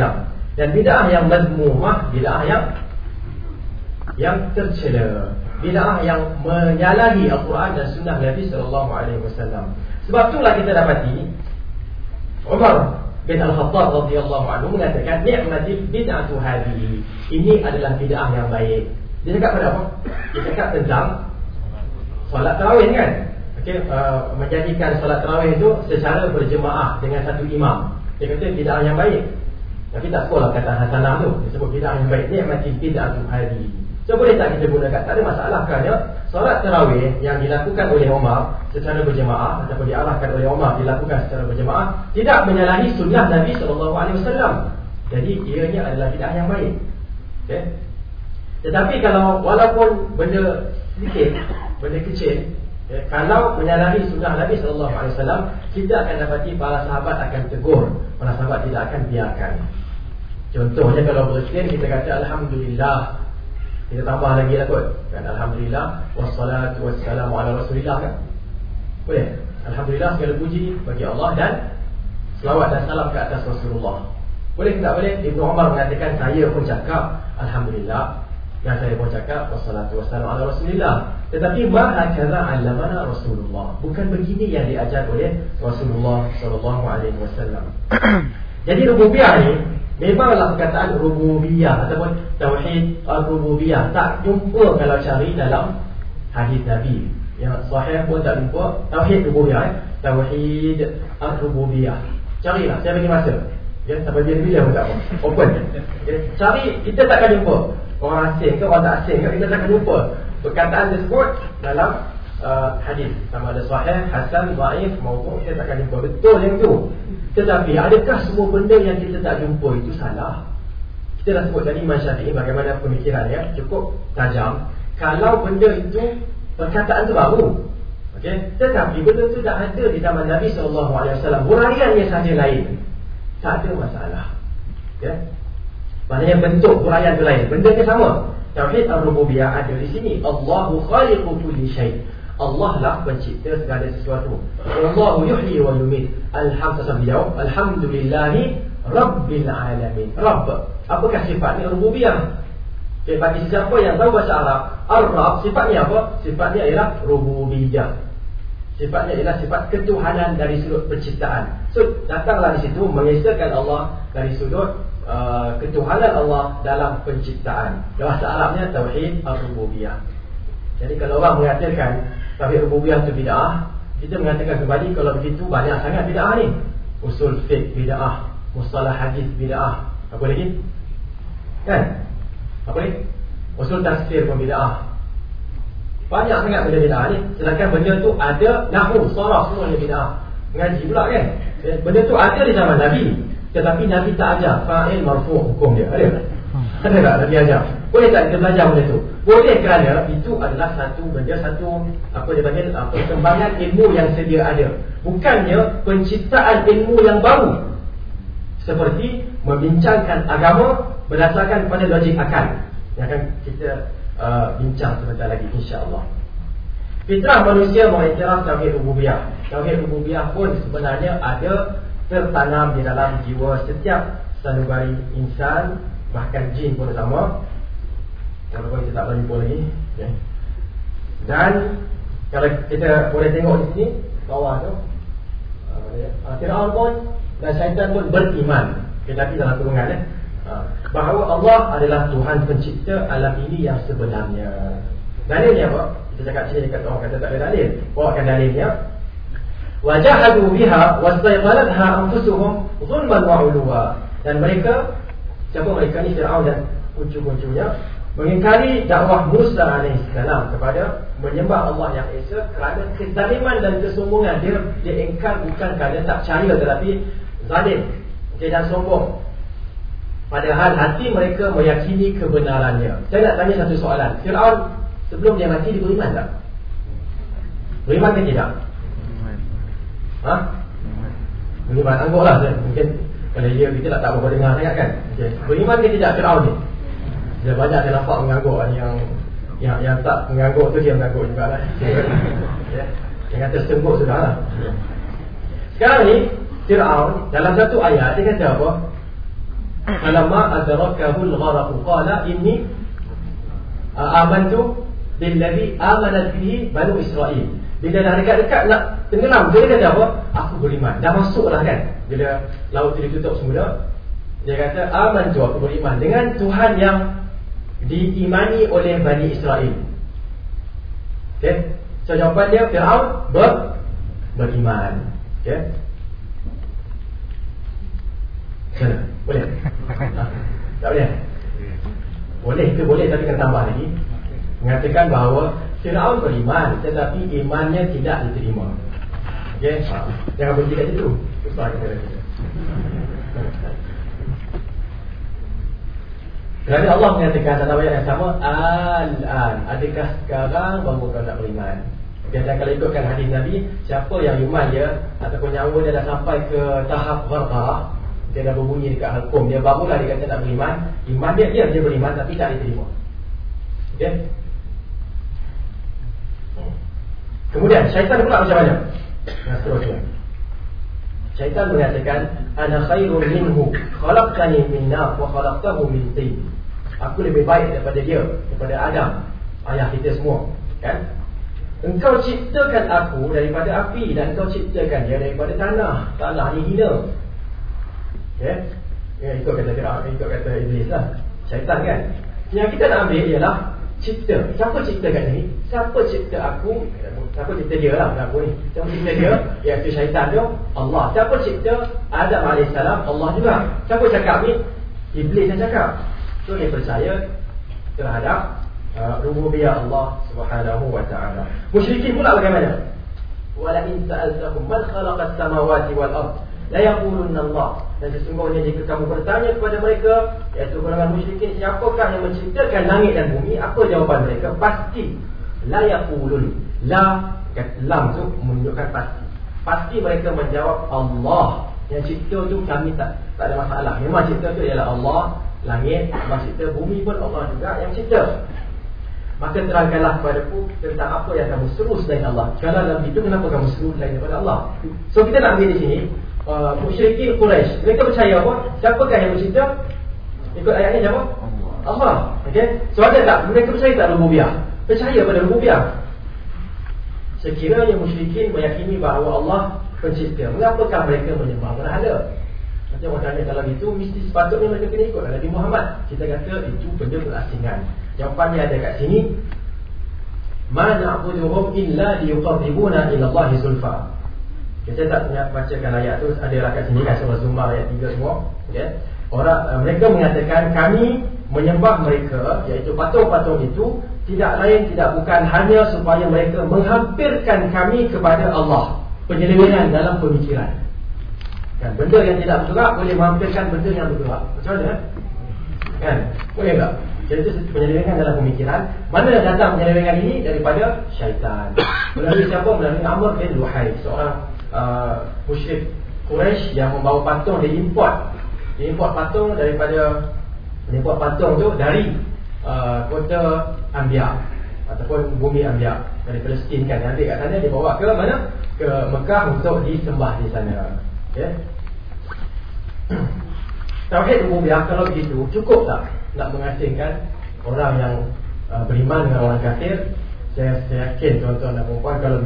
Dan bid'ah yang madmumah Bid'ah yang Yang tercela bid'ah yang menyalahi Al-Quran dan Sunnah Nabi sallallahu alaihi wasallam. Sebab itulah kita dapati Umar bin Al-Khattab radhiyallahu anhu mengatakan ni'matil bid'atu hadhihi. Ini adalah bid'ah yang baik. Dia cakap pada apa? Dia cakap tentang solat tarawih kan? Okey, uh, menjadikan solat tarawih itu secara berjemaah dengan satu imam. Dia kata bid'ah yang baik. Tapi tak sekolah kata hasanah tu. Dia sebut bid'ah yang baik. Ni'matil bid'atu hadhihi. So boleh tak kita gunakan? Tak ada masalah kerana solat tarawih yang dilakukan oleh Umar secara berjemaah ataupun diarahkan oleh Umar dilakukan secara berjemaah tidak menyalahi sunnah Nabi SAW. Jadi ianya adalah bid'ah yang baik. Okay? Tetapi kalau walaupun benda sedikit, benda kecil, Okay. Kalau menyalahi sunnah Nabi SAW Kita akan dapati para sahabat akan tegur. Para sahabat tidak akan biarkan. Contohnya kalau bersin kita kata Alhamdulillah. Kita tambah lagi lah kot. Kan? Alhamdulillah. Wassalatu wassalamu ala rasulillah kan? Boleh? Alhamdulillah segala puji bagi Allah dan Selawat dan salam ke atas Rasulullah. Boleh tak boleh? Ibn Umar mengatakan saya pun cakap Alhamdulillah. Yang saya pun cakap wassalatu wassalamu ala rasulillah tetapi ma hakaza alamana rasulullah. Bukan begini yang diajar oleh Rasulullah sallallahu alaihi wasallam. Jadi rububiyah ni memanglah perkataan rububiyah ataupun tauhid rububiyah. Tak jumpa kalau cari dalam hadis nabi. Yang sahih pun tak jumpa. Tauhid rububiyah eh? tauhid rububiyah carilah saya bagi masa. Ya, sampai dia bila pun tak apa. Open. Ya, cari kita takkan jumpa. Orang asing ke orang tak asing ke kita akan jumpa perkataan tersebut dalam uh, hadis. Sama ada sahih, hasan, dhaif maupun kita takkan jumpa. Betul yang tu. Tetapi adakah semua benda yang kita tak jumpa itu salah? Kita dah sebut tadi Imam Syafi'i bagaimana pemikirannya cukup tajam. Kalau benda itu perkataan tu baru. Okay? tetapi benda itu tak ada di zaman Nabi SAW huraiannya sahaja lain. Tak ada masalah. Okay? Maknanya bentuk huraian itu lain. Benda yang sama. Tauhid al-rububiyah ada di sini. Allahu khaliqu kulli syai. Allah lah pencipta segala sesuatu. Allahu yuhyi wa yumit. Alhamdulillah. Alhamdulillahi rabbil alamin. Rabb. Apakah sifatnya rububiyah? Okay, bagi siapa yang tahu bahasa Arab, Ar-Rab sifatnya apa? Sifatnya ialah rububiyah. Sifatnya ialah sifat ketuhanan dari sudut penciptaan. So, datanglah di situ mengesahkan Allah dari sudut Uh, ketuhanan Allah dalam penciptaan. Bahasa Arabnya tauhid ar-rububiyah. Jadi kalau orang mengatakan tauhid rububiyah itu bid'ah, kita mengatakan kembali kalau begitu banyak sangat bid'ah ni. Usul fiqh bid'ah, mustalah hadis bid'ah. Apa lagi? Kan? Apa lagi? Usul tafsir pun bid'ah. Banyak sangat benda bid'ah ni. Sedangkan benda tu ada nahu, sarah semua bid'ah. Ngaji pula kan? Benda tu ada di zaman Nabi. Tetapi Nabi tak ajar fa'il marfu' hukum dia. Ada tak? Hmm. Ada tak Nabi ajar? Boleh tak kita belajar benda tu? Boleh kerana itu adalah satu benda satu apa dia panggil perkembangan ilmu yang sedia ada. Bukannya penciptaan ilmu yang baru. Seperti membincangkan agama berdasarkan pada logik akal. Yang akan kita uh, bincang sebentar lagi insya-Allah. Fitrah manusia mengiktiraf tauhid rububiyah. Tauhid rububiyah pun sebenarnya ada tertanam di dalam jiwa setiap sanubari insan bahkan jin pun sama. Walaupun kita tak boleh jumpa lagi okay. dan kalau kita boleh tengok di sini bawah tu uh, Fir'aun pun dan syaitan pun beriman. Okay, tapi dalam kurungan eh, uh, bahawa Allah adalah Tuhan pencipta alam ini yang sebenarnya. Dalilnya apa? kita cakap sini dekat orang kata tak ada dalil. Bawakan dalilnya biha wastayqalatha anfusuhum zulman wa 'uluwa dan mereka siapa mereka ni? Firaun dan kuncu-kuncunya mengingkari dakwah Musa alaihissalam kepada menyembah Allah yang esa kerana kezaliman dan kesombongan. Dia dia ingkar bukan kerana tak percaya tetapi zalim. Okay, dan sombong. Padahal hati mereka meyakini kebenarannya. Saya nak tanya satu soalan. Firaun sebelum dia mati dia beriman tak? Beriman ke tidak Ha? Beriman angguk lah Mungkin kalau dia kita tak tahu apa dengar sangat kan? Okay. Beriman ke tidak Fir'aun ni? Dia banyak dia nampak mengangguk Yang yang yang tak mengangguk tu dia mengangguk juga lah. Yeah. Yang kata sembuk sudah lah. Sekarang ni Fir'aun dalam satu ayat dia kata apa? Alamma adrakahul gharaku Qala inni Amantu Billadhi amanat bihi Banu Israel Bila dah dekat-dekat nak tenggelam dia kata apa aku beriman dah masuklah kan bila laut itu ditutup semula dia kata aman tu aku beriman dengan Tuhan yang diimani oleh Bani Israel okay? so jawapan dia Fir'aun ber, beriman okay? Macam Boleh? Ha? Tak boleh? Boleh ke boleh tapi kena tambah lagi Mengatakan bahawa Fir'aun beriman Tetapi imannya tidak diterima Okay, ha. jangan berhenti kat situ. Susah kita lagi. Kerana Allah menyatakan dalam ayat yang sama Al-an Adakah sekarang baru kau nak beriman Okay, dan kalau ikutkan hadis Nabi, siapa yang iman dia ataupun nyawa dia dah sampai ke tahap gharqarah, dia dah berbunyi dekat halkum, dia barulah dia kata tak beriman, iman dia dia dia beriman tapi tak diterima. Okey. Kemudian syaitan pula macam mana? Seterusnya. Syaitan mengatakan ana khairun minhu khalaqtani min nar wa khalaqtahu min tin. Aku lebih baik daripada dia, daripada Adam, ayah kita semua, kan? Engkau ciptakan aku daripada api dan engkau ciptakan dia daripada tanah. Tanah ni hina. Ya. Ya, itu kata Fir'aun, itu kata Iblis lah. Syaitan kan. Yang kita nak ambil ialah cipta. Siapa ciptakan ni? Siapa cipta aku? Siapa cipta dia lah aku ni? Siapa cipta dia? Iaitu syaitan tu Allah. Siapa cipta Adam AS? Allah juga. Siapa cakap ni? Iblis yang cakap. So dia percaya terhadap Uh, rububiyah Allah Subhanahu wa taala. Musyrikin pula bagaimana? Wala in sa'altahum man khalaqa as-samawati wal ard la yaqulunna Allah. Dan sesungguhnya jika kamu bertanya kepada mereka, iaitu golongan musyrikin, siapakah yang menciptakan langit dan bumi? Apa jawapan mereka? Pasti la yaqulun. La lam tu menunjukkan pasti. Pasti mereka menjawab Allah. Yang cipta tu kami tak tak ada masalah. Memang cipta tu ialah Allah, langit, cipta bumi pun Allah juga yang cipta. Maka terangkanlah kepadaku tentang apa yang kamu seru selain Allah. Kalau dalam itu kenapa kamu seru selain daripada Allah? So kita nak ambil di sini uh, musyrikin Quraisy. Mereka percaya apa? Siapakah yang mencipta? Ikut ayatnya siapa? Allah. Okey. So ada tak mereka percaya tak rububiyah? Percaya pada rububiyah. Sekiranya musyrikin meyakini bahawa Allah pencipta, mengapakah mereka menyembah berhala? Macam orang tanya kalau itu mesti sepatutnya mereka kena ikut Nabi Muhammad. Kita kata itu benda berasingan. Jawapannya ada kat sini. Ma na'buduhum illa liyuqarribuna ila Allah zulfa. Kita tak nak bacakan ayat tu ada lah kat sini kan surah Zumar ayat 3 semua. Okay. Orang uh, mereka mengatakan kami menyembah mereka iaitu patung-patung itu tidak lain tidak bukan hanya supaya mereka menghampirkan kami kepada Allah. Penyelewengan dalam pemikiran. Kan benda yang tidak bergerak boleh menghampirkan benda yang bergerak. Macam mana? Kan? Boleh tak? Jadi itu penyelewengan dalam pemikiran Mana datang penyelewengan ini Daripada syaitan Melalui siapa? Melalui Amr bin Luhai Seorang uh, musyrik Quraisy yang membawa patung Dia import. Dia import patung daripada Dia import patung tu dari uh, Kota Ambiya Ataupun bumi Ambiya Dari Palestin kan. Ambil kat sana Dia bawa ke mana? Ke Mekah untuk disembah di sana. Okay Tauhid rububiyah kalau begitu cukup tak? Nak mengasingkan orang yang uh, beriman dengan orang kafir saya, saya yakin tuan-tuan dan perempuan kalau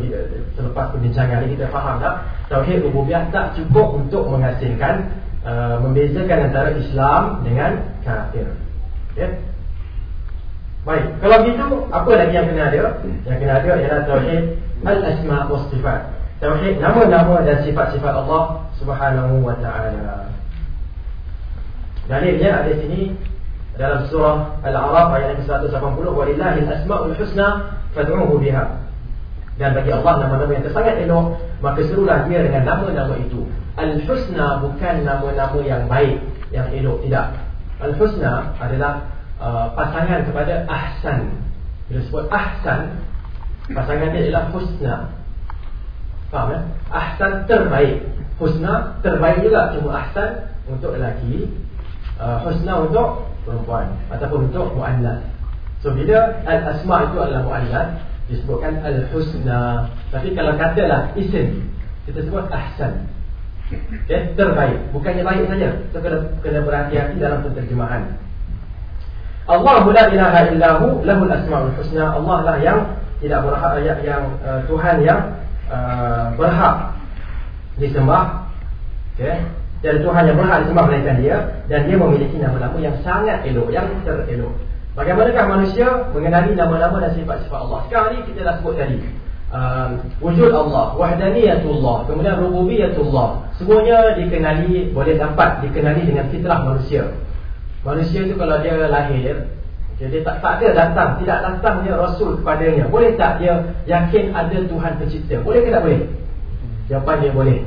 selepas perbincangan ini kita faham tak tauhid rububiyah tak cukup untuk mengasingkan uh, membezakan antara Islam dengan kafir. Ya? Baik kalau begitu apa lagi yang kena ada? Yang kena ada ialah tauhid al-asma wa sifat. Tauhid nama-nama dan sifat-sifat Allah Subhanahu wa taala. Dalilnya ada sini dalam surah Al-A'raf ayat 180 walillahi al-asmaul husna fad'uhu biha. Dan bagi Allah nama-nama yang sangat elok maka serulah dia dengan nama-nama itu. Al-husna bukan nama-nama yang baik yang elok tidak. Al-husna adalah uh, pasangan kepada ahsan. Bila sebut ahsan pasangan dia adalah husna. Faham ya ahsan terbaik. Husna terbaik juga cuma ahsan untuk lelaki uh, husna untuk perempuan ataupun untuk muannas. So bila al-asma itu adalah muannas disebutkan al-husna. Tapi kalau katalah isim kita sebut ahsan. Okay, terbaik. Bukannya baik saja. So kena, kena berhati-hati dalam penterjemahan. Allah la ilaha illahu lahul asmaul husna. Allah lah yang tidak berhak yang, yang uh, Tuhan yang uh, berhak disembah. Okay dan Tuhan yang berhak disembah melainkan dia dan dia memiliki nama-nama yang sangat elok yang terelok bagaimanakah manusia mengenali nama-nama dan sifat-sifat Allah? Sekarang ni kita dah sebut tadi um, wujud Allah wahdaniyatullah kemudian rububiyatullah. Semuanya dikenali boleh dapat dikenali dengan fitrah manusia. Manusia itu kalau dia lahir jadi tak, tak ada datang tidak datang dia rasul kepadanya. Boleh tak dia yakin ada Tuhan pencipta? Boleh ke tak boleh? Jawapan dia boleh.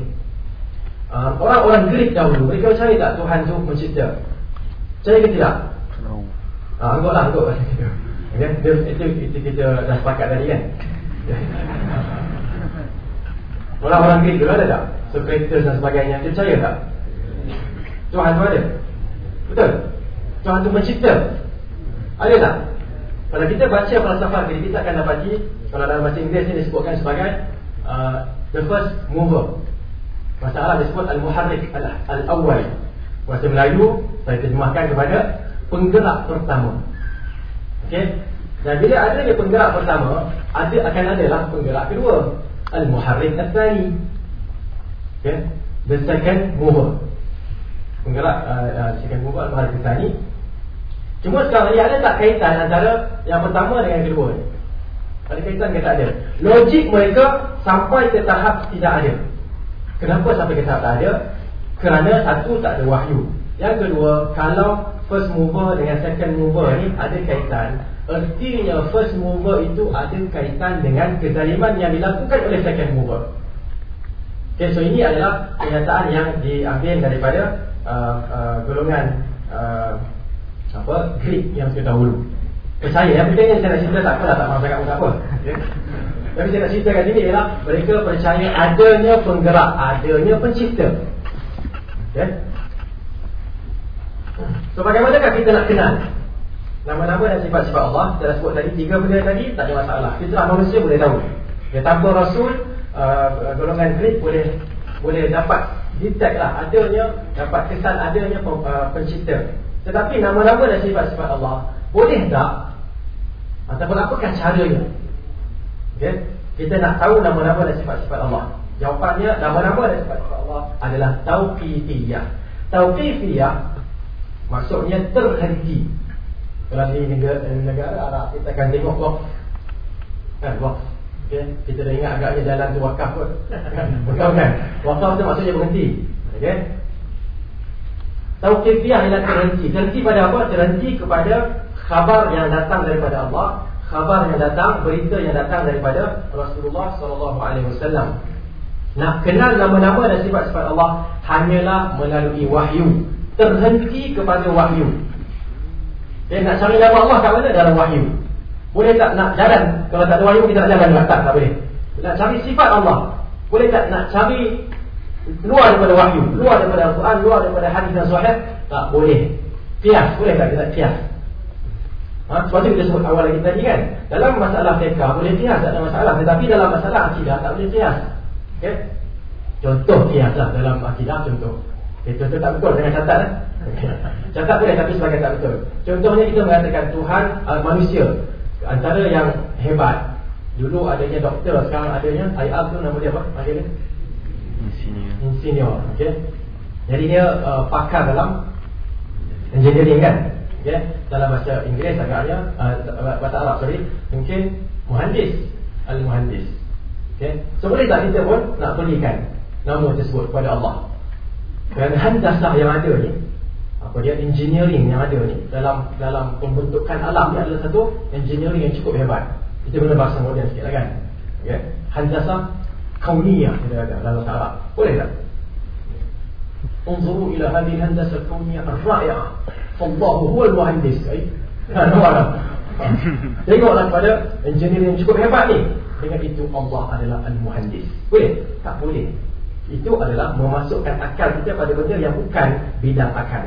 Uh, Orang-orang Greek dahulu Mereka percaya tak Tuhan tu mencipta Percaya ke tidak? No uh, Anggaplah anggap okay. itu, itu, itu kita dah sepakat tadi kan Orang-orang Greek dulu ada tak? Socrates dan sebagainya Dia percaya tak? Tuhan tu ada? Betul? Tuhan tu mencipta? Ada tak? Kalau kita baca falsafah Greek Kita akan dapati Kalau dalam bahasa Inggeris ni disebutkan sebagai uh, The first mover Bahasa Arab disebut Al-Muharrik Al-Awwal Bahasa Melayu Saya terjemahkan kepada Penggerak pertama. Okey? Dan bila adanya penggerak pertama ada akan adalah penggerak kedua. Al-Muharrik Al-Thani. Okay? The second mover Penggerak uh, uh, second mover Al-Muharrik Al-Thani. Cuma sekarang ni ada tak kaitan antara Yang pertama dengan kedua ni? Ada kaitan ke tak ada? Logik mereka sampai ke tahap tidak ada. Kenapa sampai ke tahap tak ada? Kerana satu tak ada wahyu. Yang kedua Kalau first mover dengan second mover ni Ada kaitan Ertinya first mover itu ada kaitan dengan kezaliman yang dilakukan oleh second mover. Okay, so ini adalah kenyataan yang diambil daripada uh, uh, golongan uh, apa Greek yang terdahulu. Percaya, yang penting yang saya nak cerita tak apalah, tak mahu cakap pun apa. Okay. Tapi saya nak ceritakan ini ialah mereka percaya adanya penggerak, adanya pencipta. Okay. So bagaimanakah kita nak kenal? Nama-nama dan sifat-sifat Allah Kita dah sebut tadi Tiga benda tadi Tak ada masalah. Kita manusia boleh tahu. Ya tanpa Rasul uh, Golongan Greek boleh Boleh dapat Detect lah Adanya Dapat kesan adanya uh, Pencipta. Tetapi nama-nama dan sifat-sifat Allah Boleh tak? Ataupun apakah caranya? Okay? Kita nak tahu nama-nama dan sifat-sifat Allah. Jawapannya Nama-nama dan sifat-sifat Allah Adalah Tauqifiyah Tauqifiyah Maksudnya terhenti. Kalau di negara, negara Arab Kita akan tengok wakf Kan wakf okay. Kita dah ingat agaknya jalan tu wakaf pun Wakaf kan? Wakaf tu maksudnya berhenti. Okay. Tauqifiyah ialah terhenti. Terhenti pada apa? Terhenti kepada Khabar yang datang daripada Allah Khabar yang datang Berita yang datang daripada Rasulullah SAW Nak kenal nama-nama dan sifat-sifat Allah Hanyalah melalui wahyu Terhenti kepada wahyu dia nak cari nama Allah kat mana? Dalam wahyu. Boleh tak nak jalan? Kalau tak ada wahyu kita nak jalan tak? Tak, boleh. Nak cari sifat Allah. Boleh tak nak cari luar daripada wahyu? Luar daripada Al-Quran, luar daripada hadis dan sahih? Tak boleh. Kias, boleh tak kita kias? Ha? Sebab tu kita sebut awal lagi tadi kan Dalam masalah fiqah boleh kias tak ada masalah Tetapi dalam masalah akidah tak boleh kias okay? Contoh kias lah dalam akidah contoh okay, Contoh tak betul dengan catat eh? Cakap boleh tapi sebagai tak betul Contohnya kita mengatakan Tuhan uh, manusia Antara yang hebat Dulu adanya doktor Sekarang adanya IR tu nama dia apa? Akhirnya? Insinyur Insinyur okay. Jadi dia uh, pakar dalam Engineering kan okay. Dalam bahasa Inggeris agaknya uh, Bahasa Arab sorry Mungkin Muhandis Al-Muhandis okay. So boleh tak kita pun Nak berikan Nama tersebut kepada Allah Dan handasah yang ada ni apa dia engineering yang ada ni dalam dalam pembentukan alam ni adalah satu engineering yang cukup hebat. Kita guna bahasa moden sikitlah kan. Ya. Okay. Handasa kauniyah kita ada dalam bahasa Arab. Boleh tak? Unzuru ila hadhihi handasa kauniyah ar-ra'i'ah. Fallahu huwa al-muhandis. Ai. Ha, Tengoklah pada engineering yang cukup hebat ni. Dengan itu Allah adalah al-muhandis. Boleh? Tak boleh. Itu adalah memasukkan akal kita pada benda yang bukan bidang akal.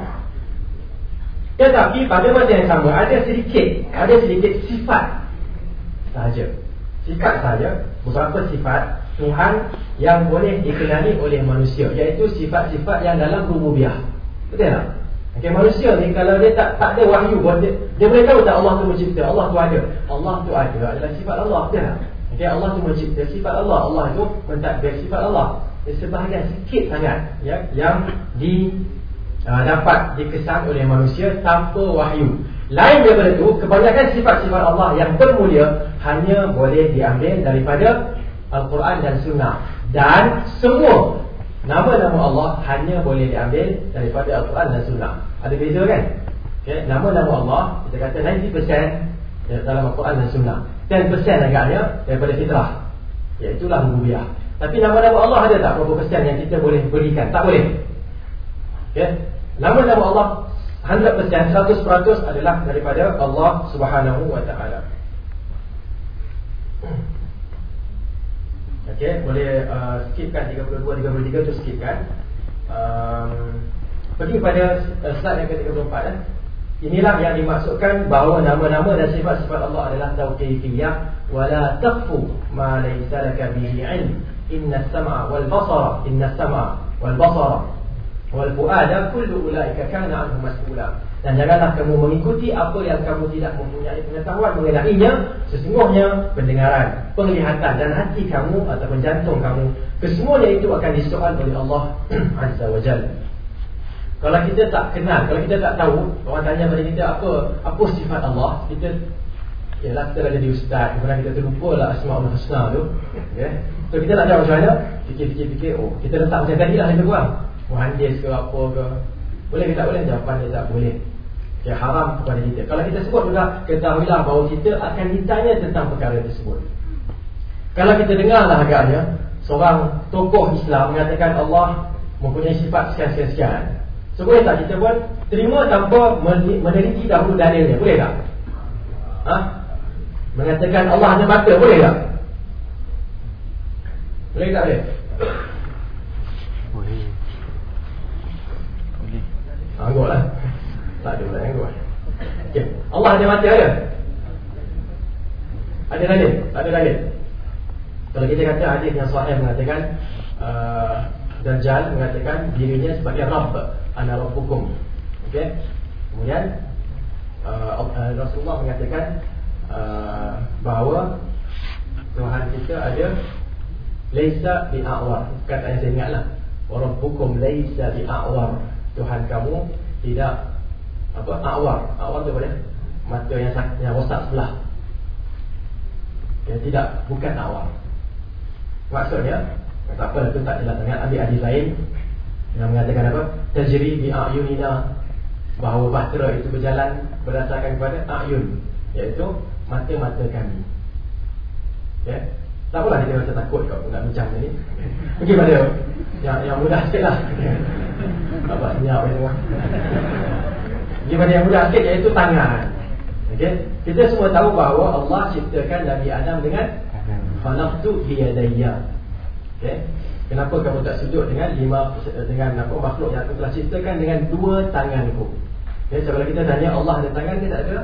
Tetapi pada masa yang sama ada sedikit ada sedikit sifat sahaja. Sifat sahaja beberapa sifat Tuhan yang boleh dikenali oleh manusia iaitu sifat-sifat yang dalam rububiyah. Betul tak? Okay, manusia ni kalau dia tak tak ada wahyu dia, dia boleh tahu tak Allah tu mencipta, Allah tu ada. Allah tu ada adalah sifat Allah, betul tak? Okay, Allah tu mencipta sifat Allah, Allah tu mentadbir sifat Allah. Sebahagian sikit sangat ya yang di uh, dapat dikesan oleh manusia tanpa wahyu. Lain daripada itu, kebanyakan sifat-sifat Allah yang termulia hanya boleh diambil daripada Al-Quran dan Sunnah. Dan semua nama-nama Allah hanya boleh diambil daripada Al-Quran dan Sunnah. Ada beza kan? Okay. Nama-nama Allah, kita kata 90% dalam Al-Quran dan Sunnah. 10% agaknya daripada fitrah. Iaitulah rubiah. Tapi nama-nama Allah ada tak berapa persen yang kita boleh berikan? Tak boleh. Ya. Nama-nama Allah 100% 100% adalah daripada Allah Subhanahu wa taala. Okey, boleh uh, skipkan 32 33 tu skipkan. Um, pergi pada uh, slide yang ke-34 eh. Inilah yang dimaksudkan bahawa nama-nama dan sifat-sifat Allah adalah tauqifiyah wala taqfu ma laysa laka bihi 'ilm. Inna as-sam'a wal basara, inna as-sam'a wal basara wal fu'ada kullu ulaika kana 'anhu mas'ula. Dan janganlah kamu mengikuti apa yang kamu tidak mempunyai pengetahuan mengenainya Sesungguhnya pendengaran, penglihatan dan hati kamu ataupun jantung kamu Kesemuanya itu akan disoal oleh Allah Azza wa Jal Kalau kita tak kenal, kalau kita tak tahu Orang tanya pada kita apa apa sifat Allah Kita Yalah kita dah jadi ustaz Kemudian kita terlupa lah Asma'ul Husna tu okay. So kita nak jawab macam Fikir-fikir-fikir Oh kita letak macam tadi lah Lebih kurang Muhandis ke apa ke Boleh ke tak boleh Jawapan dia tak boleh yang haram kepada kita. Kalau kita sebut juga, ketahuilah bahawa kita akan ditanya tentang perkara tersebut. Kalau kita dengarlah agaknya, seorang tokoh Islam mengatakan Allah mempunyai sifat sekian-sekian. So, boleh tak kita buat terima tanpa meneliti dahulu dalilnya? Boleh tak? Ha? Mengatakan Allah ada mata, boleh tak? Boleh tak boleh? Boleh. Boleh. Anggotlah. Tak ada yang kuat okay. Allah ada mati ada Ada dalil Tak ada dalil Kalau kita kata hadis yang sahih mengatakan uh, Dajjal mengatakan dirinya sebagai Rabb Ana Rabbukum okay. Kemudian uh, uh, Rasulullah mengatakan uh, Bahawa Tuhan kita ada Laisa bi'a'war. Kata yang saya ingatlah. Rabbukum laisa bi'a'war. Tuhan kamu tidak apa awar. Awar tu dia mata yang yang rosak sebelah. Yang tidak bukan awar. Maksudnya tak apa tu tak jelas sangat. Ambil hadis lain. Yang mengatakan apa? Tajri bi ayunina bahawa bahtera itu berjalan berdasarkan kepada ayun iaitu mata-mata kami. Ya? yeah? Tak apalah kita macam takut kau nak bincang ni. Pergi pada yang yang mudah sikitlah apa senyap ni semua Gimana yang mudah sikit iaitu tangan. Okay? Kita semua tahu bahawa Allah ciptakan Nabi Adam dengan Khalaqtu biyadayya. Okay? Kenapa kamu tak sujud dengan lima dengan apa makhluk yang aku telah ciptakan dengan dua tanganku? Okay? So kalau kita tanya Allah ada tangan ke tak ada?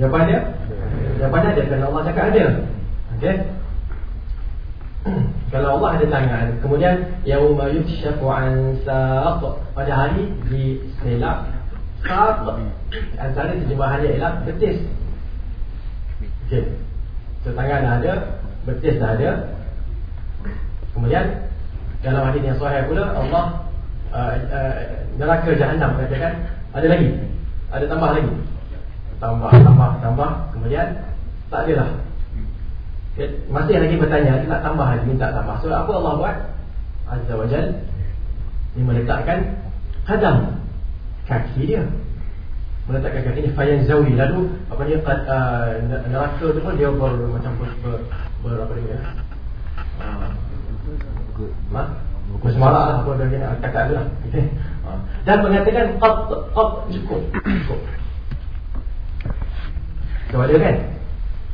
Jawapan dia? Jawapan dia kerana Allah cakap ada. Okay? Kalau Allah ada tangan Kemudian Yawma yukshafu an saq. Pada hari di selap Khab Antara terjemahannya ialah betis. Okey So tangan dah ada Betis dah ada. Kemudian Dalam hadis yang sahih pula Allah uh, uh, Neraka jahannam katakan Ada lagi. Ada tambah lagi. Tambah, tambah, tambah. Kemudian Tak adalah. okay. Masih lagi bertanya Dia nak tambah lagi Minta tambah. So apa Allah buat? Azza wa Jal Dia meletakkan Hadam kaki dia. Meletakkan kaki ni fayan zawi. Lalu apa dia uh, neraka tu pun dia ber, macam ber, ber, ber apa dia ha? Bersemarak lah apa dia kata tu lah. Uh. Dan mengatakan Qat, qat, cukup. Cukup. So ada kan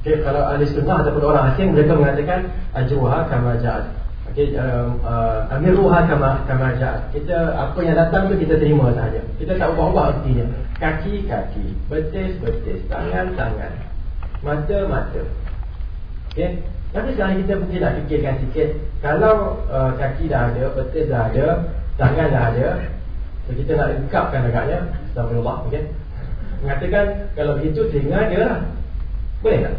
okay, Kalau ahli sunnah ataupun orang asing Mereka mengatakan Ajruha kama ja'at Okay, um, uh, ambil ruha kama kama ja'at. Kita apa yang datang tu kita terima saja. Kita tak ubah-ubah artinya. Kaki kaki, betis betis, tangan tangan, mata mata. Okay. Tapi sekarang kita mungkin nak fikirkan sikit Kalau uh, kaki dah ada, betis dah ada Tangan dah ada so, Kita nak lengkapkan agaknya Astagfirullah okay. Mengatakan kalau begitu telinga dia lah Boleh tak?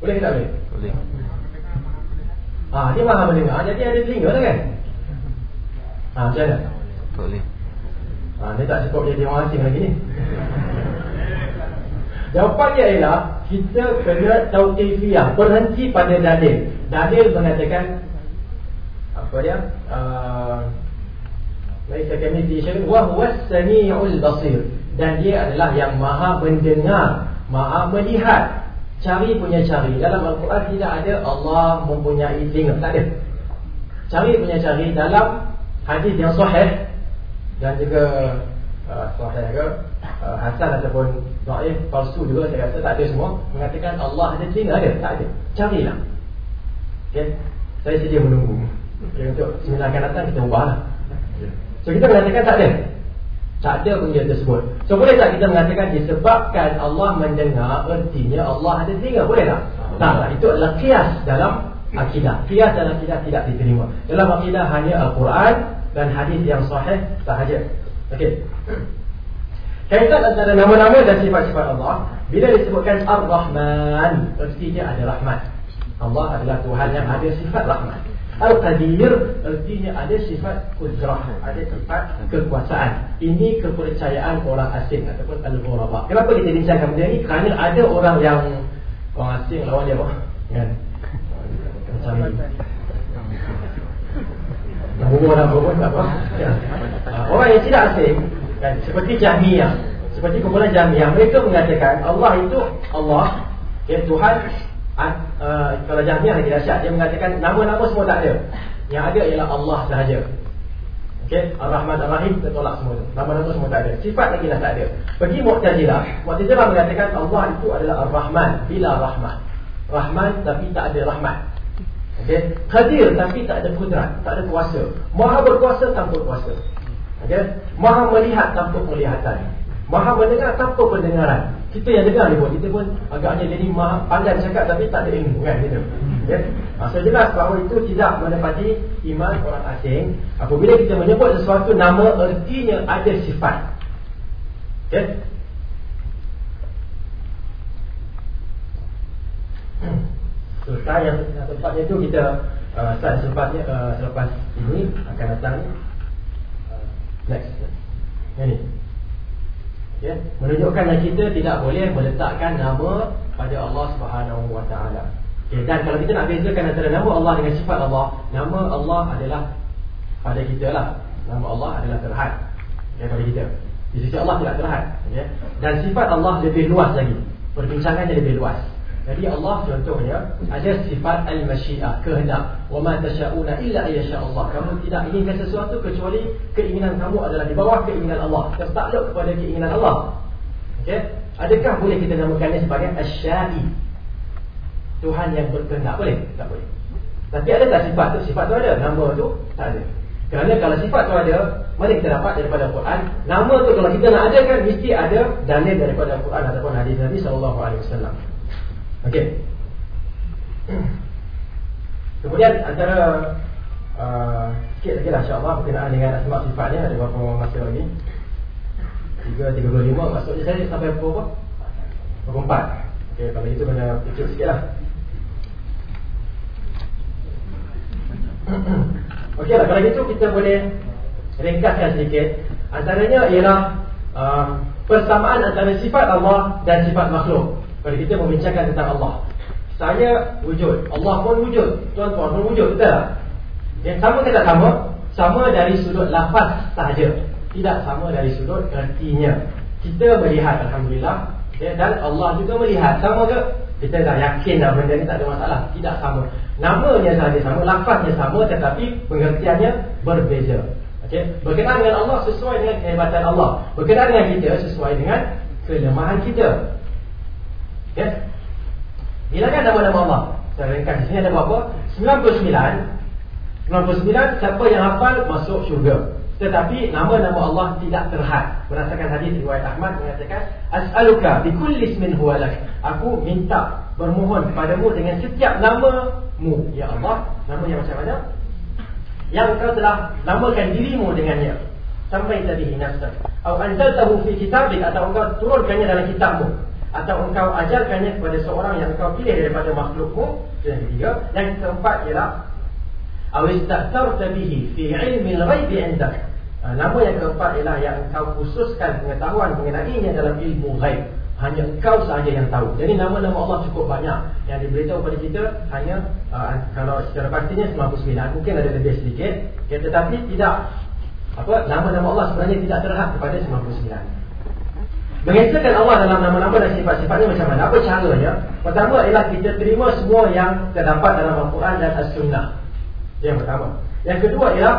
Boleh tak boleh? Boleh Ah, dia faham mendengar, jadi ada telinga lah kan? Ah, macam mana? Tak boleh. Ah, dia tak cukup jadi orang asing lagi ni. Jawapannya ialah kita kena tahu kefiyah, berhenti pada dalil. Dalil mengatakan apa dia? Ah, Laisa kami disyarik wa huwa samiul basir dan dia adalah yang maha mendengar, maha melihat Cari punya cari. Dalam Al-Quran tidak ada Allah mempunyai telinga Tak ada. Cari punya cari dalam hadis yang sahih Dan juga uh, Sahih ke uh, Hasan ataupun Daif palsu juga saya rasa tak ada semua. Mengatakan Allah ada telinga ada? Tak ada. Carilah. Okay. Saya sedia menunggu. Okay, untuk sembilan akan datang kita ubahlah. So kita mengatakan tak ada. Tak ada pun dia tersebut. So boleh tak kita mengatakan disebabkan Allah mendengar ertinya Allah ada telinga? Boleh tak? Tak lah. Itu adalah kias dalam akidah. Kias dalam akidah tidak diterima. Dalam akidah hanya Al-Quran dan hadis yang sahih sahaja. Okey. Kaitan antara nama-nama dan sifat-sifat Allah Bila disebutkan Ar-Rahman Artinya ada rahmat Allah adalah Tuhan yang ada sifat rahmat Al-Qadir Artinya ada sifat kudrah Ada sifat kekuasaan Ini kepercayaan orang asing Ataupun Al-Ghuraba Kenapa kita bincangkan benda ini? Kerana ada orang yang Orang asing lawan dia Kan? Macam ini Orang berbuat apa? Ya. Orang yang tidak asing kan? Seperti Jahmiyah Seperti kumpulan Jahmiyah Mereka mengatakan Allah itu Allah ya, Tuhan uh, Kalau Jahmiyah lagi dahsyat Dia mengatakan nama-nama semua tak ada Yang ada ialah Allah sahaja Okay, Ar-Rahman Ar-Rahim kita tolak semua. Nama-nama semua tak ada. Sifat lagi lah tak ada. Pergi Mu'tazilah, Mu'tazilah mengatakan Allah itu adalah Ar-Rahman bila rahmat. Rahman tapi tak ada rahmat. Okay, Qadir tapi tak ada kudrat, tak ada kuasa. Maha berkuasa tanpa kuasa. Okay? Maha melihat tanpa penglihatan Maha mendengar tanpa pendengaran Kita yang dengar ni pun Kita pun agaknya jadi maha pandai cakap Tapi tak ada ilmu kan gitu. Okay? Ha, so jelas bahawa itu tidak menepati Iman orang asing Apabila kita menyebut sesuatu Nama ertinya ada sifat Okay Selesai yang tempatnya itu kita uh, Start sempatnya uh, Selepas ini akan datang Next. Ini. Ya, menunjukkan yang kita tidak boleh meletakkan nama pada Allah Subhanahu Wa Taala. Ya, dan kalau kita nak bezakan antara nama Allah dengan sifat Allah, nama Allah adalah pada kita lah. Nama Allah adalah terhad ya, pada kita. Di sisi Allah tidak terhad. Ya. Dan sifat Allah lebih luas lagi. Perbincangannya lebih luas. Jadi Allah contohnya ada sifat al-masyiah, kehendak. Wa ma tasyauna illa ayyasha Allah. Kamu tidak inginkan sesuatu kecuali keinginan kamu adalah di bawah keinginan Allah, tertakluk kepada keinginan Allah. Okey? Adakah boleh kita namakannya sebagai asy-sya'i? Tuhan yang berkehendak boleh? Tak boleh. Tapi ada tak sifat tu? Sifat tu ada, nama tu tak ada. Kerana kalau sifat tu ada, mana kita dapat daripada Al-Quran? Nama tu kalau kita nak adakan mesti ada dalil daripada Al-Quran ataupun hadis Nabi wasallam. Okey. Kemudian antara uh, sikit lagi lah insyaAllah berkenaan dengan asma sifatnya ada beberapa masa lagi? 3.35 maksudnya saya sampai berapa? Berapa empat. Okey, kalau itu kena kecil sikit lah. Okey lah, kalau itu kita boleh ringkaskan sedikit Antaranya ialah uh, persamaan antara sifat Allah dan sifat makhluk kalau kita membincangkan tentang Allah. Saya wujud. Allah pun wujud. Tuan-tuan pun wujud Betul tak? Yang sama ke tak sama? Sama dari sudut lafaz sahaja. Tidak sama dari sudut artinya Kita melihat Alhamdulillah. Dan Allah juga melihat. Sama ke? Kita dah yakin dah benda ni tak ada masalah. Tidak sama. Namanya sahaja sama Lafaznya sama Tetapi pengertiannya berbeza. Okay? Berkenaan dengan Allah sesuai dengan kehebatan Allah. Berkenaan dengan kita sesuai dengan kelemahan kita Ya. Bilangkan nama-nama Allah. Saya ringkas di sini ada berapa? 99. 99 siapa yang hafal masuk syurga. Tetapi nama-nama Allah tidak terhad. Berdasarkan hadis riwayat Ahmad mengatakan, "As'aluka bi kulli ismin huwa lak." Aku minta bermohon padamu dengan setiap nama-Mu, ya Allah. Nama yang macam mana? Yang kau telah namakan dirimu dengannya. Sampai tadi nafsa. Atau anzaltahu fi kitabik atau engkau turunkannya dalam kitabmu atau engkau ajarkannya kepada seorang yang engkau pilih daripada makhlukmu yang ketiga. Yang keempat ialah awistaqtarta bihi fi ilmi al-ghaib indak. Ha, nama yang keempat ialah yang engkau khususkan pengetahuan mengenainya dalam ilmu ghaib. Hanya engkau sahaja yang tahu. Jadi nama-nama Allah cukup banyak yang diberitahu kepada kita. Hanya uh, kalau secara pastinya 99 mungkin ada lebih sedikit. Okay, tetapi tidak apa nama-nama Allah sebenarnya tidak terhad kepada 99 Mengesahkan Allah dalam nama-nama dan sifat-sifatnya macam mana? Apa caranya? Pertama ialah kita terima semua yang terdapat dalam Al-Quran dan As-Sunnah. Yang pertama. Yang kedua ialah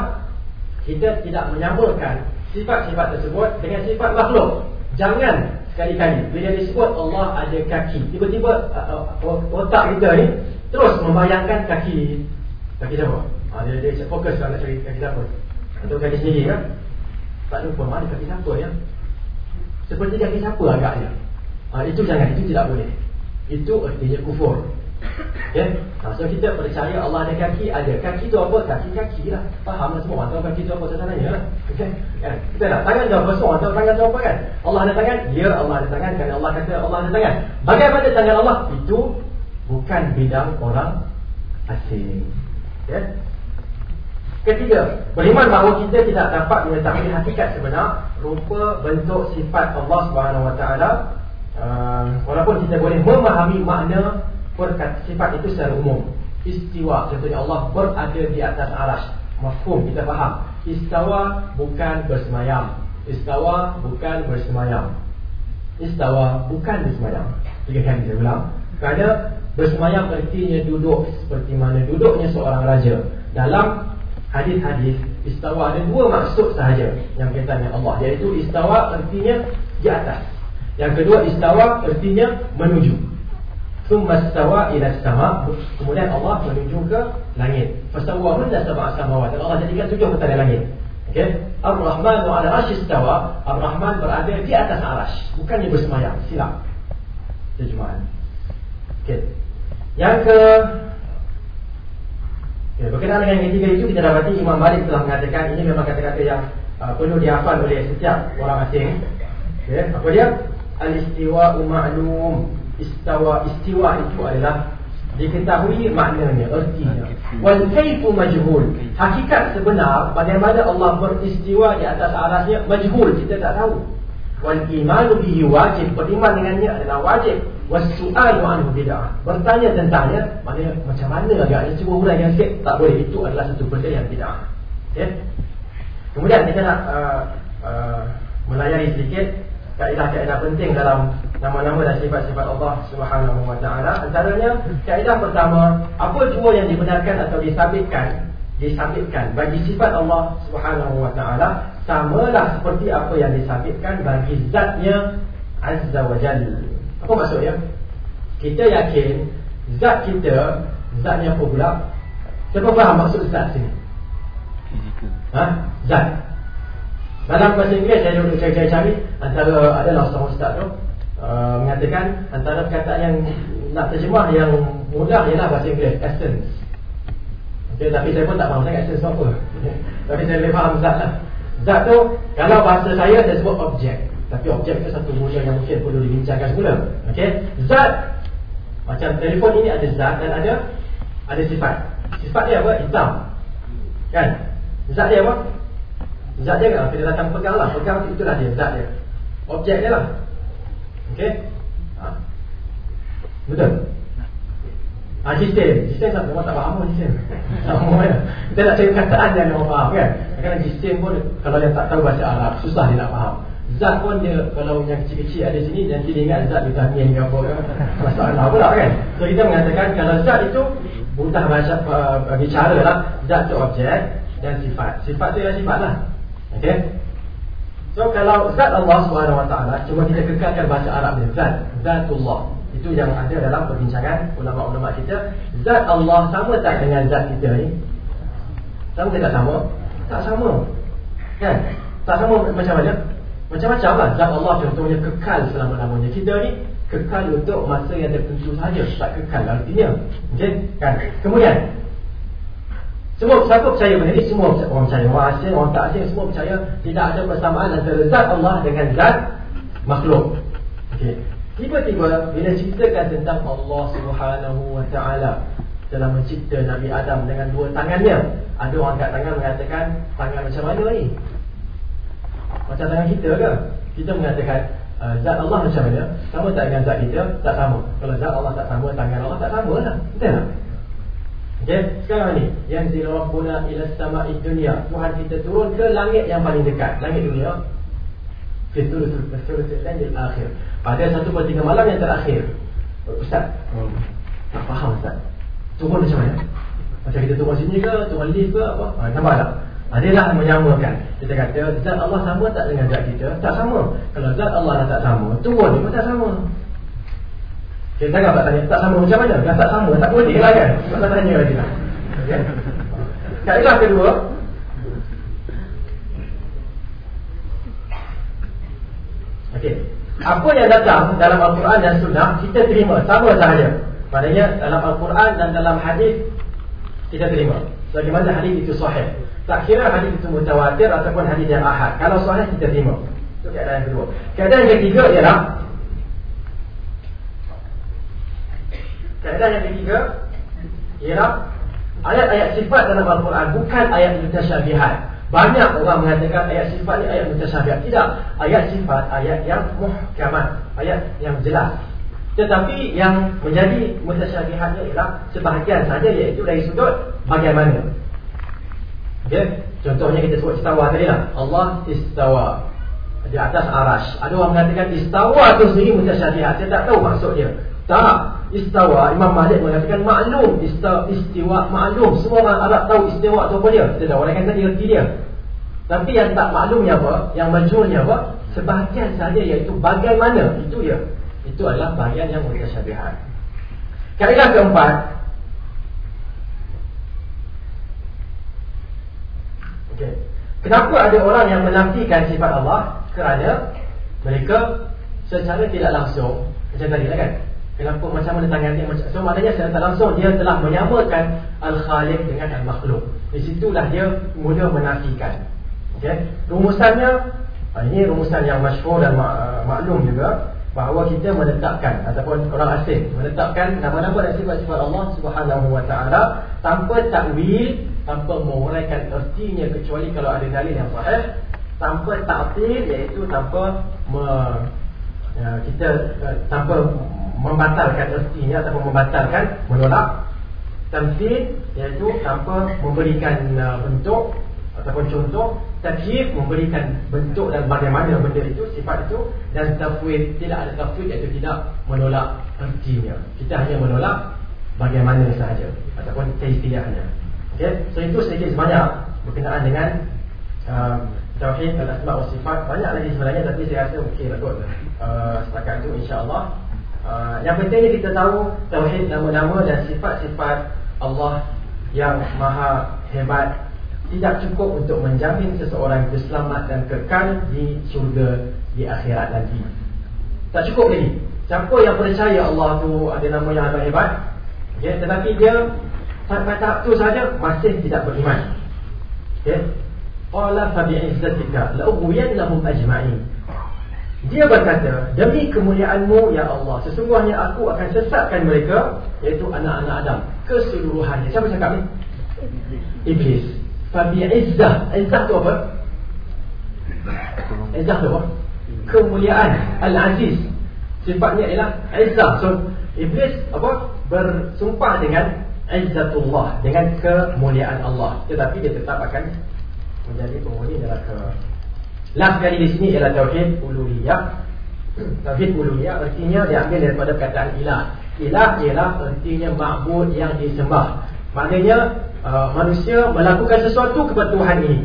kita tidak menyambulkan sifat-sifat tersebut dengan sifat makhluk. Jangan sekali-kali bila disebut Allah ada kaki, tiba-tiba uh, uh, otak kita ni Terus membayangkan kaki Kaki siapa? Ha, dia, dia fokus kalau cari kaki siapa Atau kaki sendiri kan Tak lupa mana kaki siapa ya Seperti kaki siapa agaknya ha, Itu jangan, itu tidak boleh Itu artinya kufur Ya, ha, so kita percaya Allah ada kaki, ada kaki tu apa? Kaki-kaki lah. Faham lah semua orang tahu kaki tu apa saya tanya lah. Okay. Kan? Kita nak tangan tu apa semua tahu tangan tu apa kan? Allah ada tangan? Ya, Allah ada tangan. Kerana Allah kata Allah ada tangan. Bagaimana tangan Allah? Itu bukan bidang orang asing. Ya. Ketiga, beriman bahawa kita tidak dapat mengetahui hakikat sebenar rupa bentuk sifat Allah Subhanahu Wa Taala. Uh, walaupun kita boleh memahami makna perkata sifat itu secara umum. Istiwa contohnya Allah berada di atas arash mafhum kita faham. Istawa bukan bersemayam. Istawa bukan bersemayam. Istawa bukan bersemayam. Tiga kali saya ulang. Kerana bersemayam artinya duduk seperti mana duduknya seorang raja. Dalam hadis-hadis istawa ada dua maksud sahaja yang kaitan dengan Allah. Iaitu istawa artinya di atas. Yang kedua istawa artinya menuju. Thumma stawa ila sama Kemudian Allah menuju ke langit. Fastawa hunna sab'a samawat Allah jadikan tujuh petala langit. Okay Ar-Rahman ala arshi stawa Ar-Rahman berada di atas arash Bukannya bersemayam. Silap. Terjemahan. Okay Yang ke okay, Berkenaan dengan ketiga itu Kita dapati Imam Malik telah mengatakan Ini memang kata-kata yang uh, Perlu dihafal oleh setiap orang asing. Okay Apa dia? Al-istiwa ma'lum. Istawa istiwa itu adalah diketahui maknanya ertinya. Wal kaifu majhul. Hakikat sebenar bagaimana Allah beristiwa di atas arasnya majhul kita tak tahu. Wal iman bihi wajib. Beriman dengannya adalah wajib was su'alu anhu bid'ah. Bertanya tentangnya maknanya macam mana agaknya cuba uraikan sikit. Tak boleh. Itu adalah satu benda yang bid'ah. Okey kemudian kita nak uh, uh, melayari sedikit kaedah-kaedah penting dalam nama-nama dan sifat-sifat Allah Subhanahu wa taala. Antaranya kaedah pertama apa jua yang dibenarkan atau disabitkan disabitkan bagi sifat Allah Subhanahu wa taala samalah seperti apa yang disabitkan bagi zatnya azza wa jalla apa maksudnya kita yakin zat kita zatnya apa pula siapa faham maksud zat sini ha zat dalam bahasa Inggeris saya duduk cari-cari antara adalah seorang ustaz tu Uh, mengatakan antara perkataan yang nak terjemah yang mudah ialah bahasa Inggeris essence. Okay, tapi saya pun tak faham sangat essence apa. tapi saya lebih faham zat lah. Zat tu kalau bahasa saya saya sebut objek. Tapi objek itu satu mula yang mungkin perlu dibincangkan semula. Okey, zat macam telefon ini ada zat dan ada ada sifat. Sifat dia apa? Hitam. Kan? Zat dia apa? Zat dia kan? Kita datang pegang lah. Pegang itulah dia. Zat dia. Objek dia lah. Okey? Ha. Betul? Ha, sistem. Sistem tak orang tak faham pun sistem. Sama. Kita nak cari kataan yang orang faham kan? Kadang sistem pun kalau dia tak tahu bahasa Arab, susah dia nak faham. Zat pun dia kalau yang kecil-kecil ada sini nanti dia ingat zat dia tanya ni apa kan. Masalah pula kan. So kita mengatakan kalau zat itu mudah bahasa bagi cara lah zat itu objek dan sifat. Sifat tu ialah sifat lah. Okey? So kalau zat Allah SWT Cuma kita kekalkan bahasa Arab ni Zat, zatullah Itu yang ada dalam perbincangan ulama-ulama kita Zat Allah sama tak dengan zat kita ni? Sama tak sama? Tak sama Kan? Tak sama macam mana? Macam-macam lah Zat Allah contohnya kekal selama-lamanya Kita ni kekal untuk masa yang tertentu saja Tak kekal artinya okay? kan? Kemudian semua siapa percaya benda ni semua orang percaya orang asing orang tak asing semua percaya tidak ada persamaan antara zat Allah dengan zat makhluk. Okey. Tiba-tiba bila ceritakan tentang Allah Subhanahu wa taala telah mencipta Nabi Adam dengan dua tangannya, ada orang kat tangan mengatakan tangan macam mana ni? Macam tangan kita ke? Kita mengatakan uh, zat Allah macam mana? Sama tak dengan zat kita? Tak sama. Kalau zat Allah tak sama, tangan Allah tak sama lah. Betul tak? Okay, sekarang ni yang zirabbuna ila sama'i dunya. Tuhan kita turun ke langit yang paling dekat, langit dunia. Fitul fitul langit akhir. Pada satu per tiga malam yang terakhir. Ustaz, hmm. tak faham Ustaz. Turun macam mana? Macam kita turun sini ke, turun lift ke apa? Ha, nampak tak? Adalah menyamakan. Kita kata zat Allah sama tak dengan zat kita? Tak sama. Kalau zat Allah tak sama, turun pun tak sama. Kita tak tanya, tak sama macam mana? Dah tak sama, tak boleh lah kan? Tak tanya lagi lah. Okay. Kaedah kedua, Okey. Apa yang datang dalam Al-Quran dan Sunnah kita terima sama sahaja. Maknanya dalam Al-Quran dan dalam hadis kita terima. Bagaimana hadis itu sahih. Tak kira hadis itu mutawatir ataupun hadis yang ahad. Kalau sahih kita terima. Itu keadaan yang kedua. Keadaan yang ketiga ialah Keadaan yang ketiga ialah ayat-ayat sifat dalam Al-Quran bukan ayat mutasyabihat. Banyak orang mengatakan ayat sifat ni ayat mutasyabihat. Tidak. Ayat sifat ayat yang muhkamat, ayat yang jelas. Tetapi yang menjadi mutasyabihatnya ialah sebahagian saja iaitu dari sudut bagaimana. Okay? Contohnya kita sebut istawa tadi lah. Allah istawa di atas arash. Ada orang mengatakan istawa tu sendiri mutasyabihat. Saya tak tahu maksud dia. Tak. Istawa, Imam Malik mengatakan maklum istawa, istiwa maklum. Semua orang Arab tahu istiwa tu apa dia. Kita tahu orang kata dia erti dia. Tapi yang tak maklumnya apa? Yang majulnya apa? Sebahagian saja iaitu bagaimana. Itu ya. Itu adalah bahagian yang mutasyabihat. Kaedah keempat. Okay. Kenapa ada orang yang menafikan sifat Allah? Kerana mereka secara tidak langsung macam tadi lah kan Kenapa macam mana tangan dia macam So maknanya secara tak langsung dia telah menyamakan Al-Khaliq dengan Al-Makhluk Di situlah dia mula menafikan okay? Rumusannya ah, Ini rumusan yang masyhur dan mak maklum juga Bahawa kita menetapkan Ataupun orang asing Menetapkan nama-nama dan sifat-sifat Allah Subhanahu Wa Taala Tanpa takwil Tanpa menguraikan ertinya Kecuali kalau ada dalil yang sahih Tanpa takwil iaitu tanpa me, ya, Kita uh, tanpa membatalkan ertinya ataupun membatalkan menolak tamthil iaitu tanpa memberikan uh, bentuk ataupun contoh takyif memberikan bentuk dan bagaimana benda itu sifat itu dan tafwid tidak ada tafwid iaitu tidak menolak ertinya. Kita hanya menolak bagaimana sahaja ataupun keistimewaan okey so itu sedikit sebanyak berkenaan dengan uh, tauhid dan asma wa sifat banyak lagi sebenarnya tapi saya rasa okeylah kot uh, setakat itu insya-Allah Ah, yang pentingnya kita tahu tauhid nama-nama dan sifat-sifat Allah yang maha hebat tidak cukup untuk menjamin seseorang itu selamat dan kekal di syurga di akhirat nanti. Tak cukup lagi. Siapa yang percaya Allah tu ada nama yang hebat ya, tetapi dia sampai tahap tu saja masih tidak beriman. Ya. Qala fa bi'izzatika la ughwiyannahum ajma'in. Dia berkata, demi kemuliaanmu ya Allah, sesungguhnya aku akan sesatkan mereka, iaitu anak-anak Adam, keseluruhannya. Siapa cakap ni? Iblis. Fabi izzah. Izzah tu apa? Izzah tu apa? Kemuliaan. Al-Aziz. Sifatnya ialah izzah. So, Iblis apa? Bersumpah dengan izzatullah. Dengan kemuliaan Allah. Tetapi dia tetap akan menjadi penghuni neraka. Last kali di sini ialah Tauhid Uluhiyah. Tauhid Uluhiyah artinya diambil daripada perkataan ilah. Ilah ialah artinya makbud yang disembah. Maknanya uh, manusia melakukan sesuatu kepada Tuhan ini.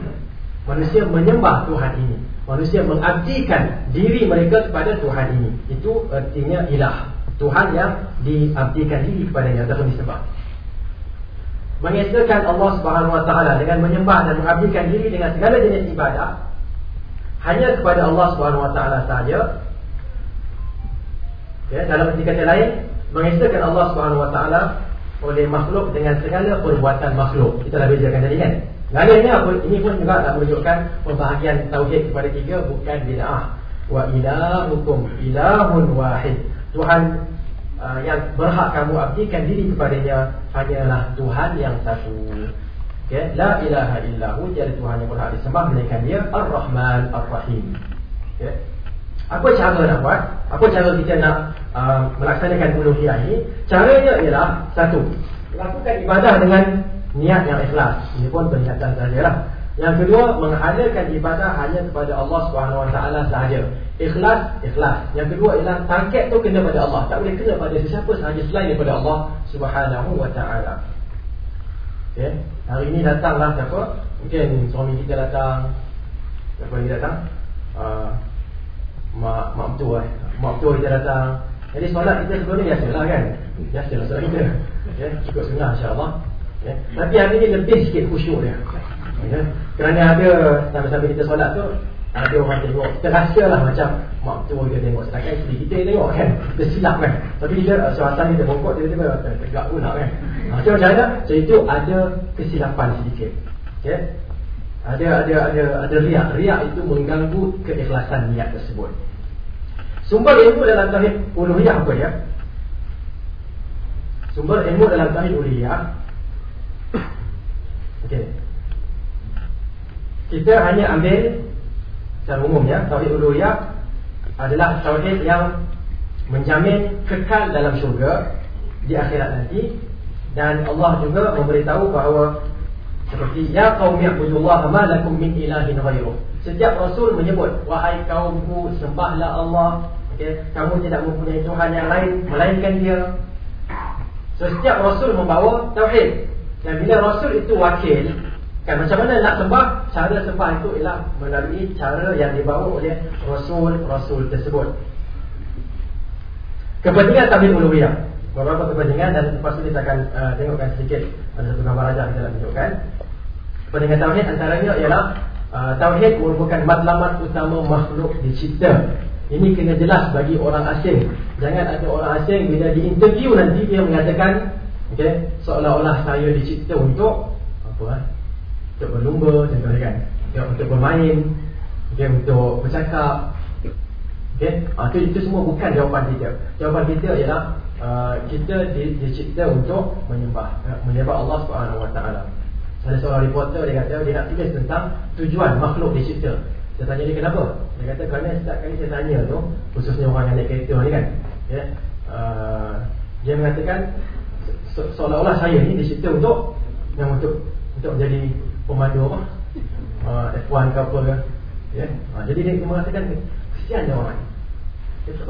Manusia menyembah Tuhan ini. Manusia mengabdikan diri mereka kepada Tuhan ini. Itu artinya ilah. Tuhan yang diabdikan diri kepadanya ataupun disembah Mengesahkan Allah Subhanahu Wa Taala dengan menyembah dan mengabdikan diri dengan segala jenis ibadah hanya kepada Allah Subhanahu Wa Taala sahaja. Ya, dalam kata lain, mengesahkan Allah Subhanahu Wa Taala oleh makhluk dengan segala perbuatan makhluk. Kita dah bezakan tadi kan? Lainnya apa? Ini pun juga nak menunjukkan pembahagian tauhid kepada tiga bukan bid'ah. Wa ilahukum ilahun wahid. Tuhan uh, yang berhak kamu abdikan diri kepadanya hanyalah Tuhan yang satu. Ya, la ilaha illahu tiada Tuhan yang berhak disembah melainkan dia Ar-Rahman Ar-Rahim. Ya. Apa cara nak buat? Apa cara kita nak uh, melaksanakan uluhiyah ini? Caranya ialah satu, lakukan ibadah dengan niat yang ikhlas. Ini pun pernyataan sajalah. Yang kedua, menghadirkan ibadah hanya kepada Allah Taala sahaja. Ikhlas, ikhlas. Yang kedua ialah target tu kena pada Allah. Tak boleh kena pada sesiapa sahaja selain daripada Allah Subhanahu Wa Taala. Okay. Hari ini datanglah siapa? Mungkin suami kita datang. Siapa ni datang? Uh, mak mak tua eh. Mak tua kita datang. Jadi solat kita sebelum ni biasalah kan. Biasalah solat kita. Ya, cukup sunnah insya-Allah. Ya. Tapi hari ni lebih sikit khusyuk dia. Ya. Kerana ada sambil-sambil kita solat tu ada orang tengok Kita rasa lah macam Mak tua dia tengok. Sedangkan isteri kita tengok kan? Kita silap kan? Tapi dia suasana dia bongkok Tiba-tiba tegak pula kan? Ha, Macam mana? So itu ada kesilapan sedikit okay? Ada ada ada ada riak. Riak itu mengganggu keikhlasan niat tersebut. Sumber ilmu dalam tahid uluhiyah apa ya? Sumber ilmu dalam tahid uluhiyah. Okay Kita hanya ambil secara umum ya. Tauhid uluhiyah adalah tauhid yang menjamin kekal dalam syurga di akhirat nanti. Dan Allah juga memberitahu bahawa seperti ya qaum ya'budullah ma lakum min ilahin ghairuh. Setiap rasul menyebut wahai kaumku sembahlah Allah. Okay? kamu tidak mempunyai tuhan yang lain melainkan dia. So, setiap rasul membawa tauhid. Dan bila rasul itu wakil Kan macam mana nak sembah? Cara sembah itu ialah melalui cara yang dibawa oleh Rasul-Rasul tersebut. Kepentingan Tabir Uluhiyah. Beberapa kepentingan dan lepas itu kita akan uh, tengokkan sedikit. Ada satu gambar ajar kita nak tunjukkan. Kepentingan Tauhid antaranya ialah uh, Tauhid merupakan matlamat utama makhluk dicipta. Ini kena jelas bagi orang asing. Jangan ada orang asing bila diinterview nanti dia mengatakan okay, seolah-olah saya dicipta untuk apa eh? Untuk berlumba contohnya kan untuk, untuk bermain okay, untuk bercakap okay? ha, itu, itu semua bukan jawapan kita jawapan kita ialah uh, kita di, dicipta untuk menyembah uh, menyembah Allah SWT ada seorang reporter dia kata dia nak tulis tentang tujuan makhluk dicipta saya tanya dia kenapa dia kata kerana setiap kali saya tanya tu khususnya orang yang naik kereta ni kan okay? uh, dia mengatakan seolah-olah saya ni dicipta untuk yang untuk untuk menjadi pemandu apa uh, F1 ke apa ke ya? uh, jadi dia mengatakan kesian dia orang ni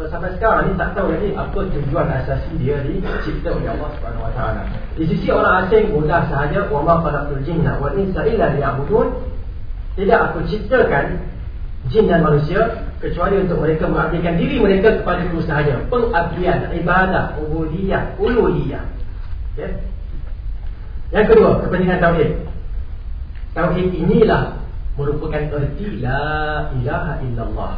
sampai sekarang ni tak tahu lagi apa tujuan asasi dia dicipta oleh Allah Subhanahu Wa Taala. Di sisi orang asing mudah sahaja wa ma khalaqtul jinna wal insa illa liya'budun. Tidak aku ciptakan jin dan manusia kecuali untuk mereka mengabdikan diri mereka kepada aku sahaja. Pengabdian, ibadah, ubudiyah, uluhiyah. Okay? Yang kedua, kepentingan tauhid. Tauhid inilah merupakan erti la ilaha illallah.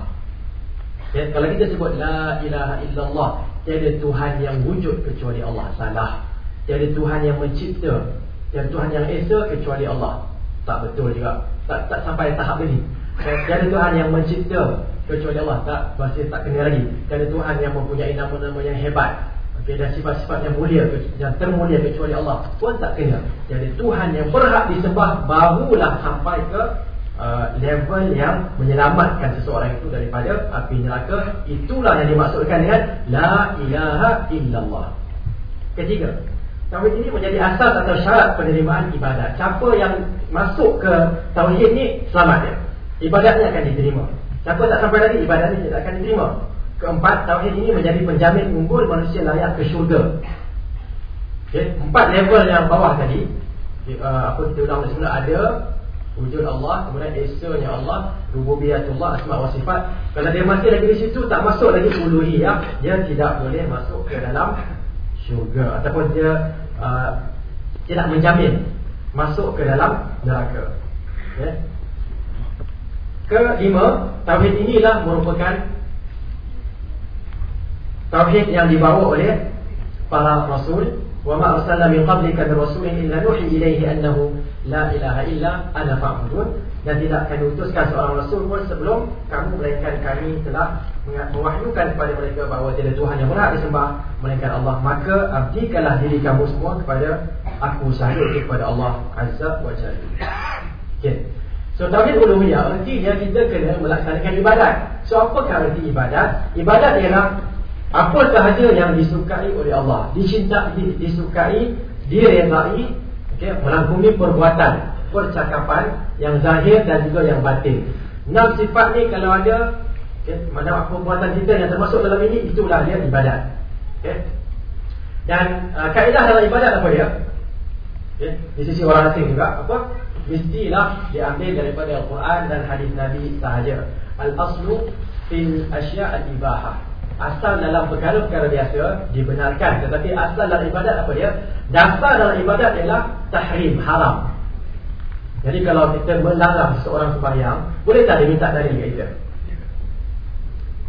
Ya, kalau kita sebut la ilaha illallah, tiada Tuhan yang wujud kecuali Allah. Salah. Tiada Tuhan yang mencipta, tiada Tuhan yang esa kecuali Allah. Tak betul juga. Tak tak sampai tahap ini. Tiada Tuhan yang mencipta kecuali Allah. Tak masih tak kena lagi. Tiada Tuhan yang mempunyai nama-nama yang hebat. Dan sifat-sifat yang mulia yang termulia kecuali Allah pun tak kena. Jadi Tuhan yang berhak disembah barulah sampai ke uh, level yang menyelamatkan seseorang itu daripada api neraka. Itulah yang dimaksudkan dengan la ilaha illallah. Ketiga, tauhid ini menjadi asas atau syarat penerimaan ibadat. Siapa yang masuk ke tauhid ini selamat dia. Ibadatnya akan diterima. Siapa tak sampai lagi ibadatnya tidak akan diterima. Keempat, tauhid ini menjadi penjamin unggul manusia layak ke syurga. Okay. Empat level yang bawah tadi, okay, uh, apa kita ulang semula ada wujud Allah, kemudian esanya Allah, rububiyatullah, asma wa sifat. Kalau dia masih lagi di situ tak masuk lagi uluhiyah, dia tidak boleh masuk ke dalam syurga ataupun dia uh, tidak menjamin masuk ke dalam neraka. Okay. Kelima, tauhid inilah merupakan Tauhid yang dibawa oleh para rasul. Wa ma arsalna min qablika min rasulin illa nuhi ilayhi annahu la ilaha illa ana fa'budun. Dan tidak akan diutuskan seorang rasul pun sebelum kamu melainkan kami telah mewahyukan kepada mereka bahawa tiada Tuhan yang berhak disembah melainkan Allah. Maka abdikanlah diri kamu semua kepada aku sahaja kepada Allah azza wa jalla. Okey. So tauhid uluhiyah artinya kita kena melaksanakan ibadat. So apakah arti ibadat? Ibadat ialah apa sahaja yang disukai oleh Allah Dicinta, disukai Diredai okay, Merangkumi perbuatan Percakapan Yang zahir dan juga yang batin Enam sifat ni kalau ada okay, Mana perbuatan kita yang termasuk dalam ini Itulah dia ibadat okay. Dan uh, kaedah dalam ibadat apa dia? Okay. Di sisi orang asing juga Apa? Mestilah diambil daripada Al-Quran dan hadis Nabi sahaja Al-Aslu Fil Asya' Al-Ibahah Asal dalam perkara-perkara biasa Dibenarkan. Tetapi asal dalam ibadat apa dia? Dasar dalam ibadat ialah Tahrim, haram. Jadi kalau kita melarang seorang sembahyang Boleh tak dia minta dari kita?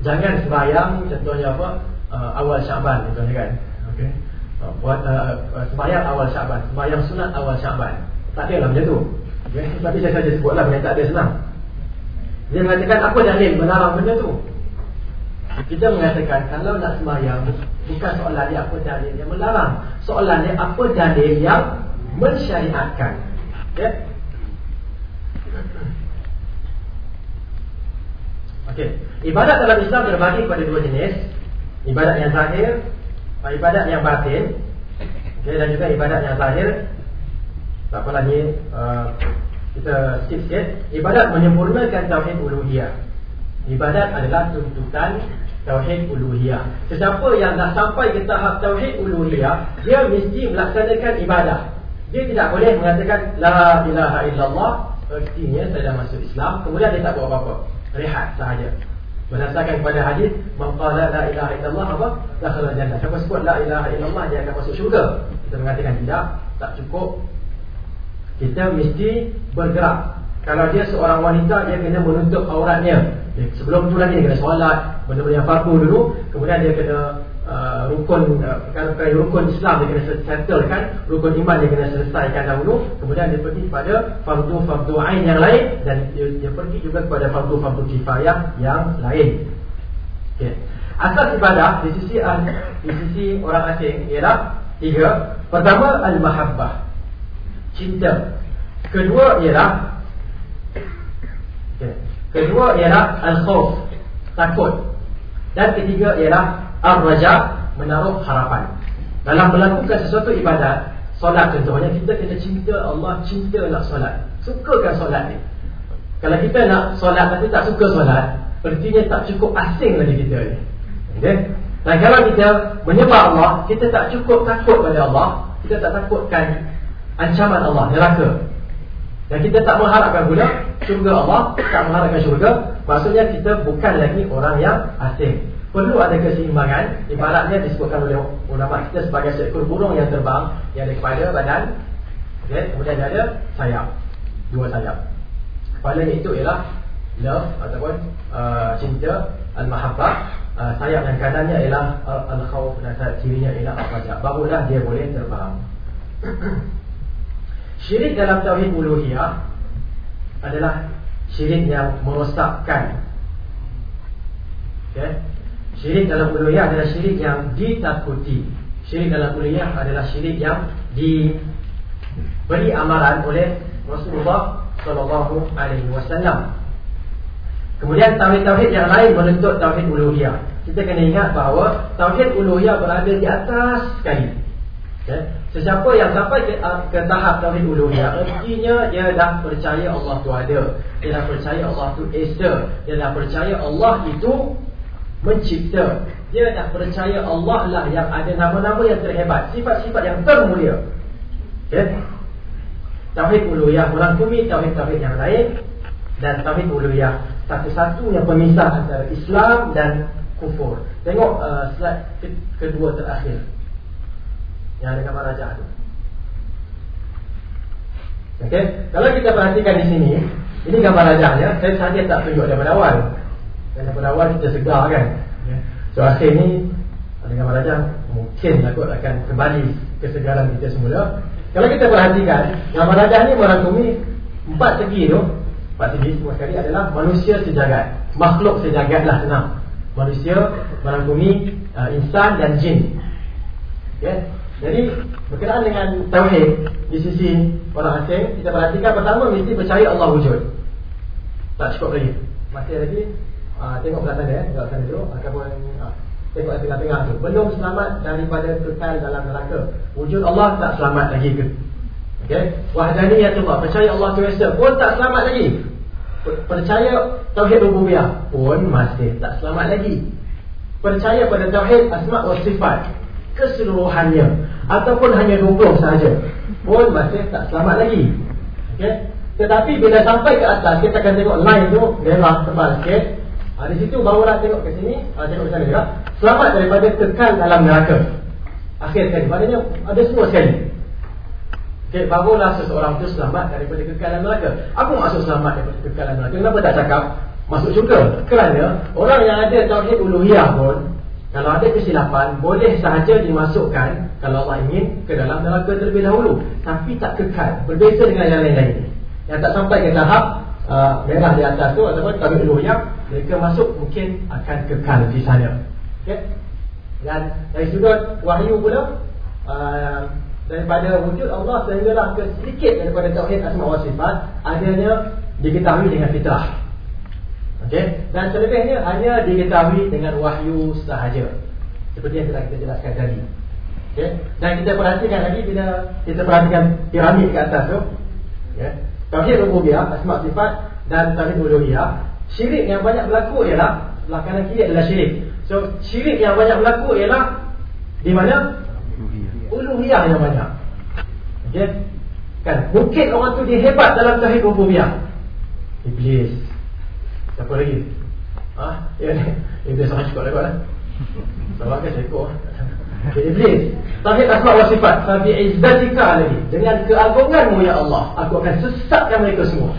Jangan sembahyang Contohnya apa? Uh, Awal Syaban Contohnya kan? Okay. uh, Buat uh, uh, sembahyang awal Syaban Sembahyang sunat awal Syaban Tak ada lah macam tu. Okay. Tapi saya saja sebutlah Benda tak ada senang. Dia mengatakan apa dalil melarang benda tu kita mengatakan kalau nak sembahyang bukan soalan dia apa dalil yang melarang. Soalan dia apa dalil yang mensyariatkan. Ya. Okey. Ibadat dalam Islam terbagi kepada dua jenis. Ibadat yang zahir, ibadat yang batin. Okey dan juga ibadat yang zahir. Tak apa lagi uh, kita skip sikit. Ibadat menyempurnakan tauhid uluhiyah. Ibadat adalah tuntutan Tauhid uluhiyah. Sesiapa yang dah sampai ke tahap Tauhid uluhiyah Dia mesti melaksanakan ibadah Dia tidak boleh mengatakan La ilaha illallah Artinya saya dah masuk Islam Kemudian dia tak buat apa-apa. Rehat sahaja. Berdasarkan kepada hadis Maqala la ilaha illallah apa? Dakhala jannah. Siapa sebut la ilaha illallah Dia akan masuk syurga. Kita mengatakan tidak Tak cukup. Kita mesti bergerak. Kalau dia seorang wanita Dia kena menutup auratnya Sebelum tu lagi dia kena solat Benda-benda yang fardu dulu Kemudian dia kena uh, rukun uh, Perkara-perkara rukun Islam dia kena settlekan Rukun iman dia kena selesaikan dahulu Kemudian dia pergi kepada fardu-fardu ain yang lain Dan dia, dia pergi juga kepada fardu-fardu kifayah yang lain okay. Asas ibadah di sisi di sisi orang asing ialah Tiga Pertama Al-Mahabbah Cinta Kedua ialah okay. Kedua ialah al-khawf, takut. Dan ketiga ialah ar-raja, menaruh harapan. Dalam melakukan sesuatu ibadat, solat contohnya kita kena cinta Allah, cinta nak solat. Sukakan solat ni. Kalau kita nak solat tapi tak suka solat, artinya tak cukup asing lagi kita ni. Okay? Dan kalau kita menyembah Allah, kita tak cukup takut pada Allah, kita tak takutkan ancaman Allah, neraka. Dan kita tak mengharapkan pula syurga Allah, tak mengharapkan syurga, maksudnya kita bukan lagi orang yang asing. Perlu ada keseimbangan, ibaratnya disebutkan oleh ulama kita sebagai seekor burung yang terbang, yang ada kepala, badan, okay? kemudian dia ada sayap, dua sayap. Kepala itu ialah love ataupun uh, cinta, al-mahabbah, uh, sayap yang kanannya ialah uh, al-khawf dan kirinya ialah al-fajr. Barulah dia boleh terbang. Syirik dalam Tauhid Uluhiyah adalah syirik yang merosakkan. Okay? Syirik dalam Uluhiyah adalah syirik yang ditakuti. Syirik dalam Uluhiyah adalah syirik yang diberi amaran oleh Rasulullah Sallallahu Alaihi Wasallam. Kemudian tauhid-tauhid yang lain menuntut tauhid uluhiyah. Kita kena ingat bahawa tauhid uluhiyah berada di atas sekali. Okay? Sesiapa yang sampai ke, uh, ke tahap Tauhid Uluhiyah Artinya dia dah percaya Allah tu ada. Dia dah percaya Allah tu Esa Dia dah percaya Allah itu Mencipta. Dia dah percaya Allah lah yang ada nama-nama yang terhebat Sifat-sifat yang termulia. Okay? Tauhid Uluhiyah merangkumi Tauhid-Tauhid yang lain Dan Tauhid Uluhiyah Satu-satunya pemisah antara Islam dan kufur. Tengok uh, slide kedua terakhir yang ada gambar raja tu. Okey, kalau kita perhatikan di sini, ini gambar rajanya. Saya saja tak tunjuk daripada awal. Dan daripada awal kita segar kan. So akhir ni ada gambar raja mungkin aku akan kembali kesegaran kita semula. Kalau kita perhatikan, gambar raja ni merangkumi empat segi tu. Empat segi semua sekali adalah manusia sejagat. Makhluk sejagat lah senang. Manusia merangkumi uh, insan dan jin. Okay. Jadi berkenaan dengan tauhid di sisi orang asing kita perhatikan pertama mesti percaya Allah wujud. Tak cukup lagi. Masih lagi uh, tengok belakang dia, tengok sana dulu ataupun uh, tengok tengah-tengah tu. Belum selamat daripada kekal dalam neraka. Wujud Allah tak selamat lagi ke? Okey. Wahdaniyatullah, percaya Allah tu esa pun tak selamat lagi. Percaya tauhid rububiyah pun masih tak selamat lagi. Percaya pada tauhid asma wa sifat keseluruhannya. Ataupun hanya 20 sahaja. Pun masih tak selamat lagi. Okay? tetapi bila sampai ke atas kita akan tengok line tu merah tebal sikit ha, di situ baru nak tengok ke sini ha, tengok ke sana juga Selamat daripada kekal dalam neraka. Akhir sekali. Maknanya ada semua sekali. Okay, barulah seseorang itu selamat daripada kekal dalam neraka. Apa maksud selamat daripada kekal dalam neraka? Kenapa tak cakap masuk syurga? Kerana orang yang ada tauhid uluhiyah pun Kalau ada kesilapan Boleh sahaja dimasukkan Kalau Allah ingin ke dalam neraka terlebih dahulu. Tapi tak kekal Berbeza dengan yang lain-lain. Yang tak sampai ke tahap uh, Merah di atas tu Ataupun tauhid uluhiyah Mereka masuk mungkin akan kekal di sana. Okay? Dan dari sudut wahyu pula uh, Daripada wujud Allah Sehinggalah ke sedikit daripada Tauhid Asma wa Sifat Adanya diketahui dengan fitrah okay? Dan selebihnya hanya diketahui dengan wahyu sahaja Seperti yang telah kita jelaskan tadi okay? Dan kita perhatikan lagi Bila kita perhatikan piramid ke atas tu okay? Tauhid Rububiyah, Asma Sifat Dan Tauhid Uluhiyah Syirik yang banyak berlaku ialah Belah kanan kiri adalah syirik So syirik yang banyak berlaku ialah di mana? Uluhiyah yang banyak. Okey. Kan mungkin orang tu dia hebat dalam tauhid rububiyah. Iblis. Siapa lagi? Ah, ya ni. Iblis sangat cukup lah. Sebab kan cukup. Okay, Iblis. Tauhid asma wa sifat. Fa bi izzatika lagi. Dengan keagunganmu ya Allah, aku akan sesatkan mereka semua.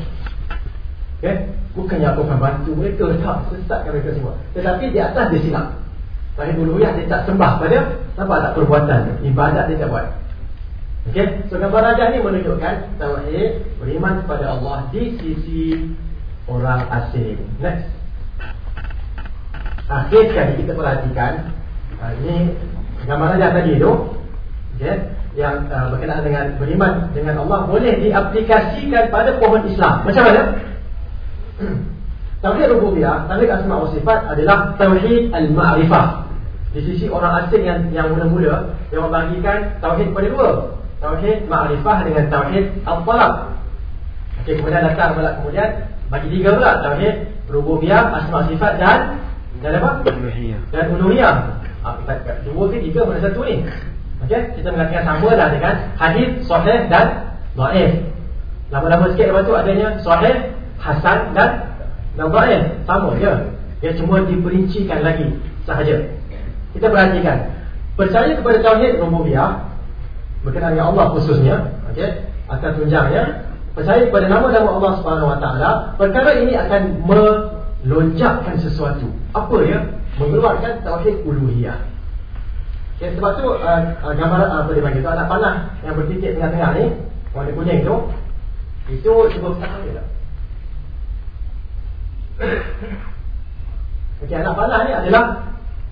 Okey. Bukannya aku akan bantu mereka Tak, sesatkan mereka semua Tetapi di atas dia silap Terakhir dulu ya, dia tak sembah pada Nampak tak perbuatan Ibadat dia tak buat Okey, so gambar raja ni menunjukkan Tawahid beriman kepada Allah Di sisi orang asing Next Akhir sekali kita perhatikan uh, Ini gambar raja tadi tu okay, Yang uh, berkenaan dengan beriman dengan Allah Boleh diaplikasikan pada pohon Islam Macam mana? Tauhid rububiyah, tauhid asma wa sifat adalah tauhid al-ma'rifah. Di sisi orang asing yang yang mula-mula yang membagikan tauhid kepada dua. Tauhid ma'rifah dengan tauhid al-talab. Okey, kemudian datang pula kemudian bagi tiga pula tauhid rububiyah, asma sifat dan dan apa? Uluhiyah. Dan uluhiyah. Ah, dua ke tiga pada satu ni. Okey, kita mengatakan sama dah dengan hadis sahih dan dhaif. Lama-lama sikit lepas tu adanya sahih Hasan dan Nabail Sama je Dia cuma diperincikan lagi Sahaja Kita perhatikan Percaya kepada Tauhid Rububiyah Berkenaan dengan Allah khususnya okay, Akan tunjangnya Percaya kepada nama-nama Allah SWT Perkara ini akan melonjakkan sesuatu Apa ya? Mengeluarkan Tauhid Uluhiyah okay, Sebab tu uh, uh, Gambar uh, apa dia panggil tu Anak panah yang bertitik tengah-tengah ni Warna kuning tu Itu cuba petang dia? Okey, anak panah ni adalah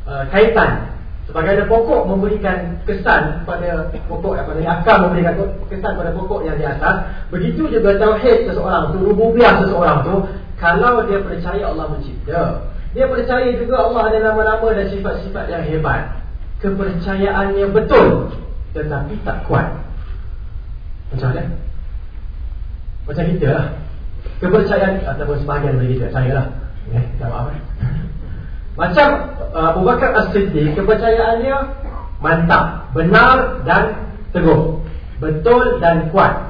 uh, kaitan sebagai ada pokok memberikan kesan kepada pokok apa ni akar memberikan kesan pada pokok yang di atas. Begitu juga tauhid seseorang tu, rububiyah seseorang tu, kalau dia percaya Allah mencipta, dia percaya juga Allah ada nama-nama dan sifat-sifat yang hebat. Kepercayaannya betul tetapi tak kuat. Macam mana? Macam kita lah kepercayaan ataupun sebahagian dari kita saya lah eh, tak apa macam uh, Abu Bakar As-Siddiq kepercayaannya mantap benar dan teguh betul dan kuat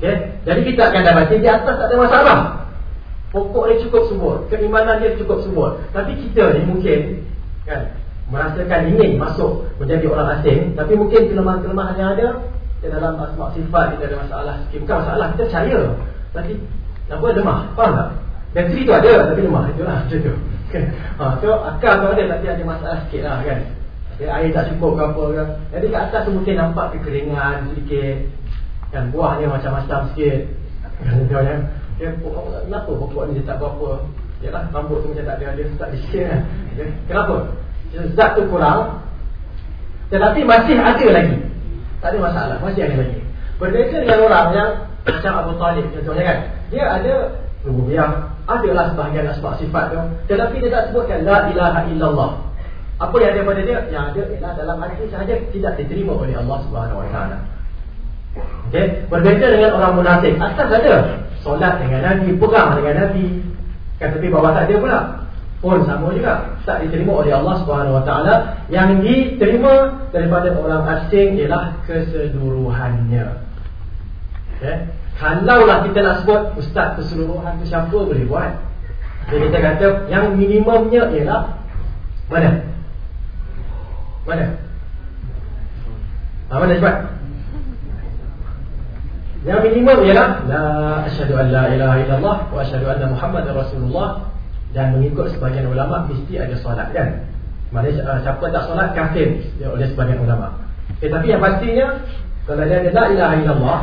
okay? jadi kita akan dapati di atas tak ada masalah pokok dia cukup semua keimanan dia cukup semua tapi kita ni mungkin kan merasakan ingin masuk menjadi orang asing tapi mungkin kelemahan-kelemahan yang ada dalam asma sifat kita ada masalah sikit bukan masalah kita percaya tapi apa lemah? Faham tak? Bateri tu ada tapi lemah. Itulah macam tu. Kan? Ha, so akal tu ada tapi ada masalah sikit lah kan. Okay, air tak cukup ke apa kan. Jadi kat atas tu mungkin nampak kekeringan sedikit. Kan buahnya macam-macam sikit. Kan tuan Okay, kenapa pokok ni dia tak berapa? Yalah rambut tu macam tak ada dia tak sikit kan. Kenapa? Zat tu kurang. Tetapi masih ada lagi. Tak ada masalah, masih ada lagi. Berbeza dengan orang yang macam Abu Talib contohnya kan dia ada rububiyah adalah sebahagian asma sifat tu tetapi dia tak sebutkan la ilaha illallah. Apa yang ada pada dia? Yang ada ialah dalam hati sahaja tidak diterima oleh Allah Subhanahu Wa Taala. Okey? Berbeza dengan orang munafik. Asal ada? Solat dengan nabi perang dengan nabi. Kan tapi bawah tak ada pula. Pun sama juga. Tak diterima oleh Allah Subhanahu Wa Taala. Yang diterima daripada orang asing ialah keseluruhannya. Kalaulah kita nak sebut Ustaz keseluruhan siapa boleh buat Jadi kita kata Yang minimumnya ialah Mana? Mana? Ha, mana cepat? Yang minimum ialah La asyhadu an la ilaha illallah Wa asyhadu anna Muhammad Rasulullah Dan mengikut sebagian ulama Mesti ada solat kan Maksudnya uh, siapa tak solat kafir Oleh sebagian ulama eh, Tapi yang pastinya Kalau dia ada la ilaha illallah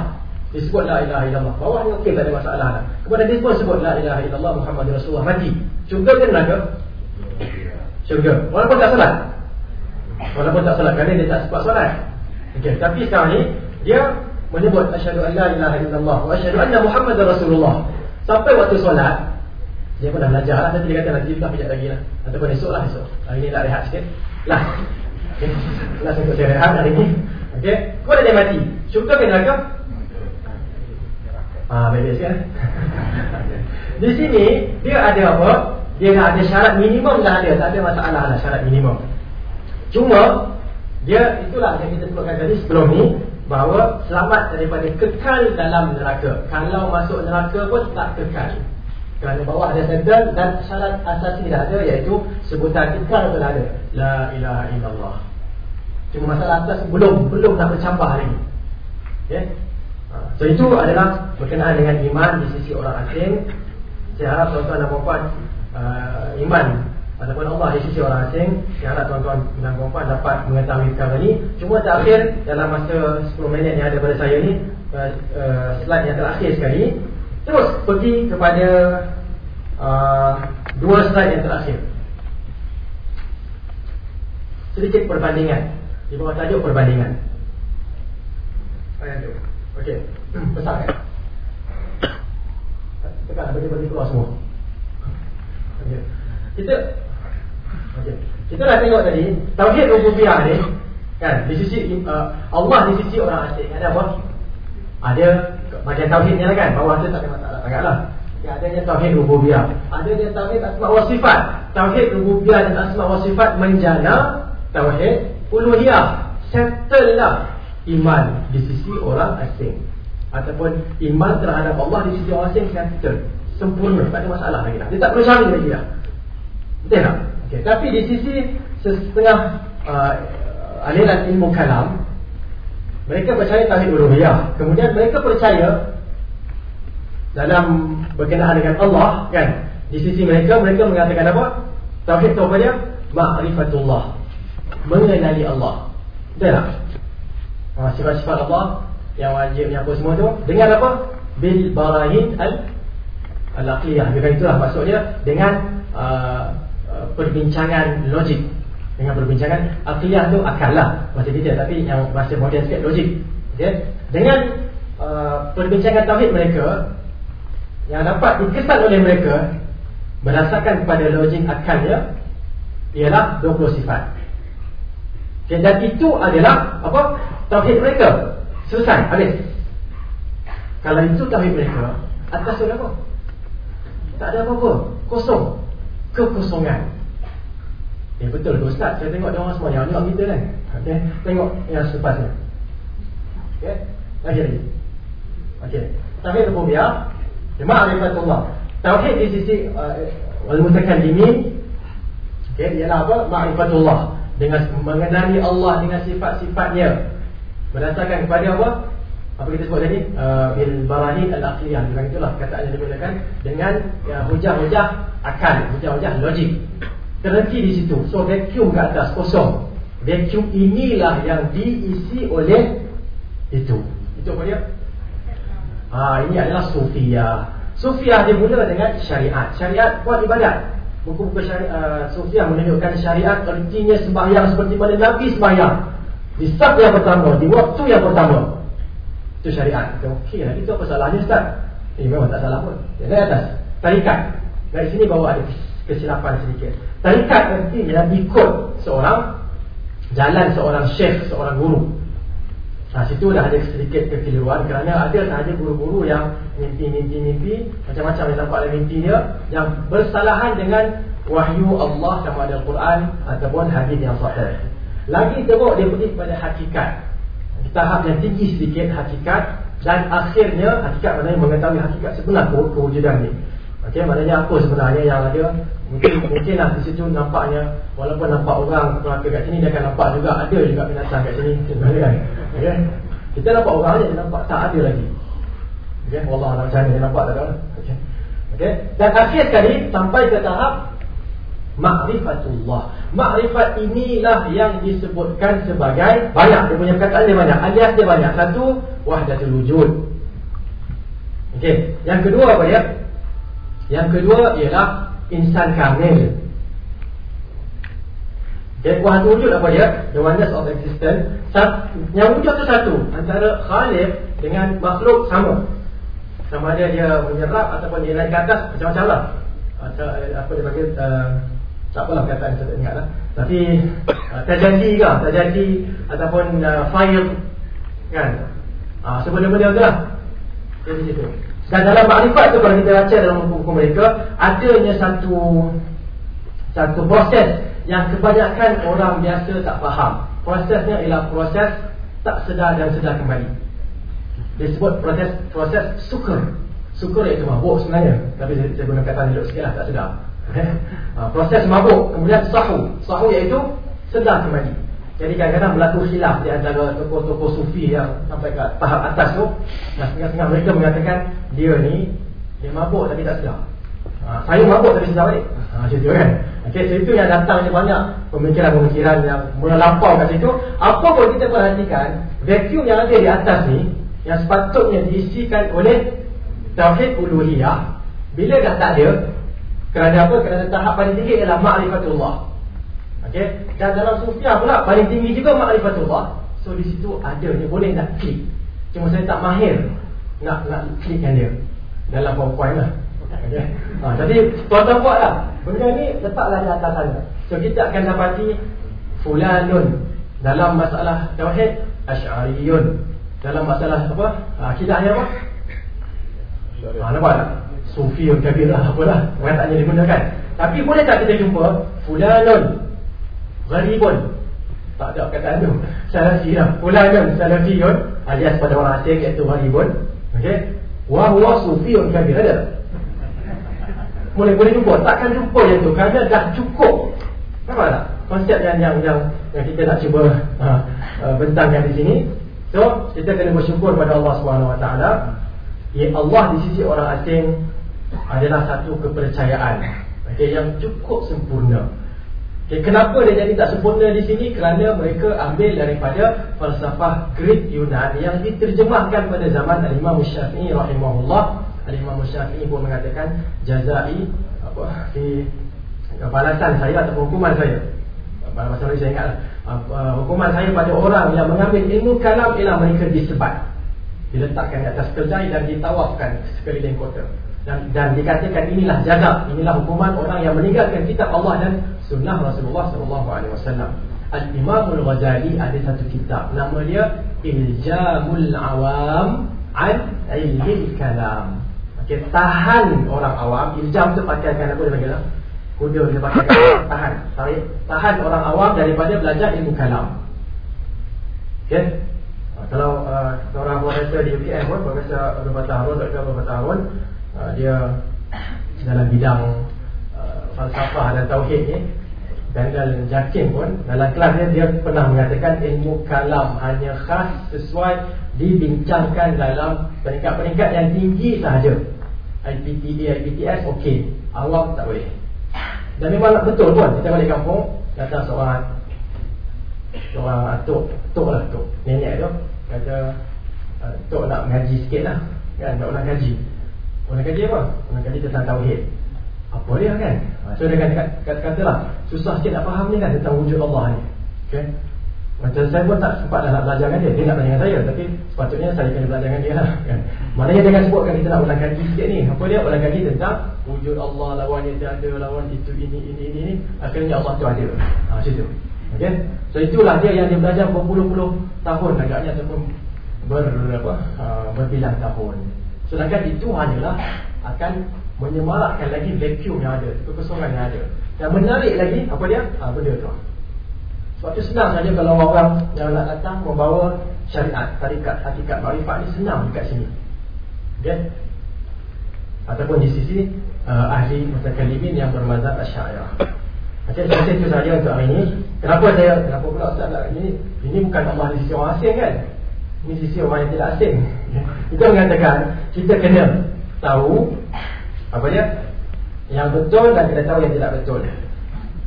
Dia sebut la ilaha illallah. Bawahnya okey tak ada masalah Kemudian dia pun sebut la ilaha illallah Muhammad Rasulullah. Mati. Syurga ke neraka? Syurga. Walaupun tak solat Walaupun tak solat Kerana dia tak sebut solat okay. Tapi sekarang ni Dia menyebut Asyadu an la ilaha illallah Wa asyadu anna Muhammad Rasulullah. Sampai waktu solat dia pun dah belajar lah. Nanti dia kata nanti tak pijak lagi lah. Ataupun esok lah esok. Hari ni nak rehat sikit. Lah. Okay. Lah saya rehat hari ni Okay Kau dah dia mati. Syurga ke neraka? Ah, baik kan? Di sini dia ada apa? Dia dah ada syarat minimum dah ada, tak ada masalah lah syarat minimum. Cuma dia itulah yang kita sebutkan tadi sebelum ni bahawa selamat daripada kekal dalam neraka. Kalau masuk neraka pun tak kekal. Kerana bawah ada settle dan syarat asasi dah ada iaitu sebutan ikrar pun ada. La ilaha illallah. Cuma masalah atas belum belum nak bercampur hari ini. Okay? Ha, so itu adalah berkenaan dengan iman di sisi orang asing. Saya harap tuan-tuan dan puan uh, iman ataupun Allah di sisi orang asing. Saya harap tuan-tuan dan puan dapat mengetahui perkara ini. Cuma terakhir dalam masa 10 minit yang ada pada saya ini uh, uh, slide yang terakhir sekali Terus pergi kepada uh, dua slide yang terakhir. Sedikit perbandingan. Di bawah tajuk perbandingan. Ayat tu. Okey. Besar kan? Tekan bagi-bagi keluar semua. Okey. Kita Okey. Kita dah tengok tadi tauhid rububiyah ni kan di sisi uh, Allah di sisi orang asing ada apa? Ada macam tauhid ni lah kan Bawah tu tak ada masalah Sangatlah Ya, adanya tauhid rububiyah. Adanya tauhid asma wa sifat. Tauhid rububiyah dan asma wa sifat menjana tauhid uluhiyah. Settle lah iman di sisi orang asing ataupun iman terhadap Allah di sisi orang asing settle. Sempurna, tak ada masalah lagi lah. Dia tak perlu cari lagi lah. Betul tak? Okay. Tapi di sisi setengah uh, aliran ilmu kalam mereka percaya tauhid uluhiyah. Kemudian mereka percaya dalam berkenaan dengan Allah kan. Di sisi mereka mereka mengatakan apa? Tauhid itu apa dia? Ma'rifatullah. Mengenali Allah. Betul tak? Ha, sifat-sifat Allah yang wajib yang apa semua tu dengan apa? Bil barahin al al-aqliyah. Bukan itulah maksudnya dengan uh, uh, perbincangan logik dengan perbincangan akliah tu akal lah Bahasa kita tapi yang bahasa moden sikit logik okay? Dengan uh, perbincangan tauhid mereka Yang dapat dikesan oleh mereka Berdasarkan kepada logik akalnya Ialah 20 sifat okay? Dan itu adalah apa Tauhid mereka Selesai, habis Kalau itu tauhid mereka Atas tu apa? Tak ada apa-apa Kosong Kekosongan Eh betul tu Ustaz, saya tengok orang semua yang ni kita kan. Okey, tengok yang selepas ni. Okey. Lagi lagi. Okey. Tauhid rububiyah, ma'rifatullah. Tauhid di sisi uh, wal mutakallimin okey, ialah apa? Ma'rifatullah dengan mengenali Allah dengan sifat-sifatnya berdasarkan kepada apa? Apa kita sebut tadi? Uh, bil barahin al-aqliyah. Dengan itulah kataan yang digunakan dengan ya, hujah-hujah akal, hujah-hujah logik terhenti di situ. So vacuum ke atas kosong. Vacuum inilah yang diisi oleh itu. Itu apa dia? Ha, ini adalah sufia. Sufia dimula dengan syariat. Syariat buat ibadat. Buku-buku syariat uh, sufia menunjukkan syariat artinya sembahyang seperti mana Nabi sembahyang. Di sab yang pertama, di waktu yang pertama. Itu syariat. Okey, itu apa salahnya Ustaz? Eh, memang tak salah pun. Di atas. Tarikat. Dari sini bawa ada kesilapan sedikit. Tarikat nanti ialah ikut seorang jalan seorang syekh, seorang guru. Nah, situ dah ada sedikit kekeliruan kerana ada sahaja guru-guru yang mimpi-mimpi-mimpi macam-macam yang nampak dalam mimpi dia yang bersalahan dengan wahyu Allah sama ada Al-Quran ataupun hadis yang sahih. Lagi teruk dia pergi kepada hakikat. Tahap yang tinggi sedikit hakikat dan akhirnya hakikat maknanya mengetahui hakikat sebenar kewujudan ni. Okey, maknanya apa sebenarnya yang ada? Mungkin mungkinlah di situ nampaknya walaupun nampak orang kelaka kat sini dia akan nampak juga ada juga binatang kat sini sebenarnya kan. Okey. Kita nampak orang aja nampak tak ada lagi. Okey, wallah nak macam ni nampak tak ada. Okey. Okey. Dan akhir sekali sampai ke tahap Ma'rifatullah Ma'rifat inilah yang disebutkan sebagai Banyak, dia punya perkataan dia banyak Alias dia banyak Satu, wahdatul wujud Okey, yang kedua apa dia? Yang kedua ialah insan kamil. Okay, kuasa wujud apa dia? The oneness of existence. Yang wujud tu satu. Antara khalif dengan makhluk sama. Sama ada dia menyerap ataupun dia naik ke atas. Macam-macam lah. Apa dia panggil? Uh, tak apalah perkataan saya tak ingat lah. Tapi uh, terjadi ke? Terjadi ataupun uh, fire. Kan? Uh, Sebenarnya tu lah. Jadi situ. Dan dalam makrifat tu kalau kita baca dalam hukum-hukum mereka Adanya satu Satu proses yang kebanyakan orang biasa tak faham Prosesnya ialah proses tak sedar dan sedar kembali Disebut proses proses sukur Sukur iaitu mabuk sebenarnya Tapi saya, saya guna kata duduk sikit lah tak sedar Proses mabuk Kemudian sahu. Sahu iaitu sedar kembali jadi kadang-kadang berlaku khilaf di antara tokoh-tokoh sufi yang sampai ke tahap atas tu. Dan setengah-setengah mereka mengatakan Dia ni, dia mabuk tapi tak sedar. Ha, Saya mabuk tapi sedar balik. Ha, Macam tu kan. Okay, So itu yang datang banyak pemikiran-pemikiran yang melampau kat situ. Apa pun kita perhatikan Vacuum yang ada di atas ni Yang sepatutnya diisikan oleh Tauhid uluhiyah Bila dah tak ada Kerana apa? Kerana tahap paling tinggi ialah ma'rifatullah Okey, dan dalam sufiah pula paling tinggi juga makrifatullah. So di situ ada dia boleh nak klik. Cuma saya tak mahir nak nak klikkan dia dalam PowerPoint lah. Okey. Ha, jadi tuan-tuan buatlah. Benda ni letaklah di atas sana. So kita akan dapati fulanun dalam masalah tauhid asy'ariyun. Dalam masalah apa? Ha, akidahnya apa? Ha, nampak tak? Sufiun kabirah apalah. Orang taknya digunakan. Tapi boleh tak kita jumpa? Fulanun. Gharibun. Tak ada kata tu. Salafi lah. Ulangan salafiyun Alias pada orang asing iaitu gharibun. Okay Wahuwa sufiyun kabir ada? Boleh boleh jumpa. Takkan jumpa yang tu? Kerana dah cukup. Nampak tak? Konsep yang yang, yang, yang kita nak cuba uh, Bentangkan di sini. So kita kena bersyukur pada Allah SWT Ya Allah di sisi orang asing Adalah satu kepercayaan okay, Yang cukup sempurna Okay, kenapa dia jadi tak sempurna di sini? Kerana mereka ambil daripada falsafah Greek Yunan yang diterjemahkan pada zaman Al-Imam Syafi'i rahimahullah. Al-Imam Syafi'i pun mengatakan jazai apa di balasan saya atau hukuman saya. Bahasa Melayu saya ingat Hukuman saya pada orang yang mengambil ilmu kalam ialah mereka disebat. Diletakkan di atas keldai dan ditawafkan sekeliling kota dan, dan dikatakan inilah jazab inilah hukuman orang yang meninggalkan kitab Allah dan sunnah Rasulullah sallallahu alaihi wasallam. Al-Imam Al-Ghazali ada satu kitab nama dia Iljamul Awam an Ilmi Kalam. Okay, tahan orang awam. Iljam tu pakaikan apa dia panggil? Kuda dia pakaikan. Tahan. Tarik tahan orang awam daripada belajar ilmu kalam. Okey. Kalau uh, seorang profesor di UKM pun Profesor Abdul Fatah Harun Dr. Abdul Fatah Harun Ah, dia dalam bidang uh, falsafah dan tauhid ni dan dalam jakim pun dalam kelas dia dia pernah mengatakan ilmu kalam hanya khas sesuai dibincangkan dalam peringkat-peringkat yang tinggi sahaja. IPTA, IPTS okey. Awam tak boleh. Dan memang betul pun kita balik kampung datang seorang seorang atuk atuk lah atuk. Nenek tu kata atuk nak mengaji sikit lah. Kan nak ngaji Orang kaji apa? Orang kaji tentang Tauhid Apa dia kan? So dia kata, kata, kata lah Susah sikit nak faham ni kan Tentang wujud Allah ni okay? Macam saya pun tak sempat nak belajar dengan dia Dia nak belajar saya Tapi sepatutnya saya kena belajar dengan dia lah kan? Maknanya dia kan sebutkan kita nak ulang kaji sikit ni Apa dia? Ulang kaji tentang Wujud Allah lawan yang tiada Lawan itu ini ini ini, ini. Akhirnya Allah tu ada ha, Macam tu okay? So itulah dia yang dia belajar berpuluh-puluh tahun agaknya Ataupun ber, apa, uh, berbilang tahun Sedangkan itu hanyalah akan menyemarakkan lagi vacuum yang ada, kekosongan yang ada. Dan menarik lagi apa dia? Ha, benda tu. Sebab itu senang saja kalau orang yang nak datang membawa syariat, tarikat, hakikat, marifat ni senang dekat sini. Okay? ataupun di sisi uh, ahli mutakalimin yang bermazhab Asy'ariyah. Okey, saya rasa itu saja untuk hari ini. Kenapa saya kenapa pula Ustaz nak ini? Ini bukan nama di sisi orang asing kan? Ini sisi orang yang tidak asing. Itu mengatakan kita kena tahu apa dia? Yang betul dan kita tahu yang tidak betul.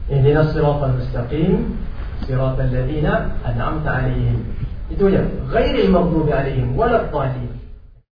Ihdinas siratal mustaqim siratal ladzina an'amta 'alaihim. Itu ya, ghairil maghdubi 'alaihim waladdallin.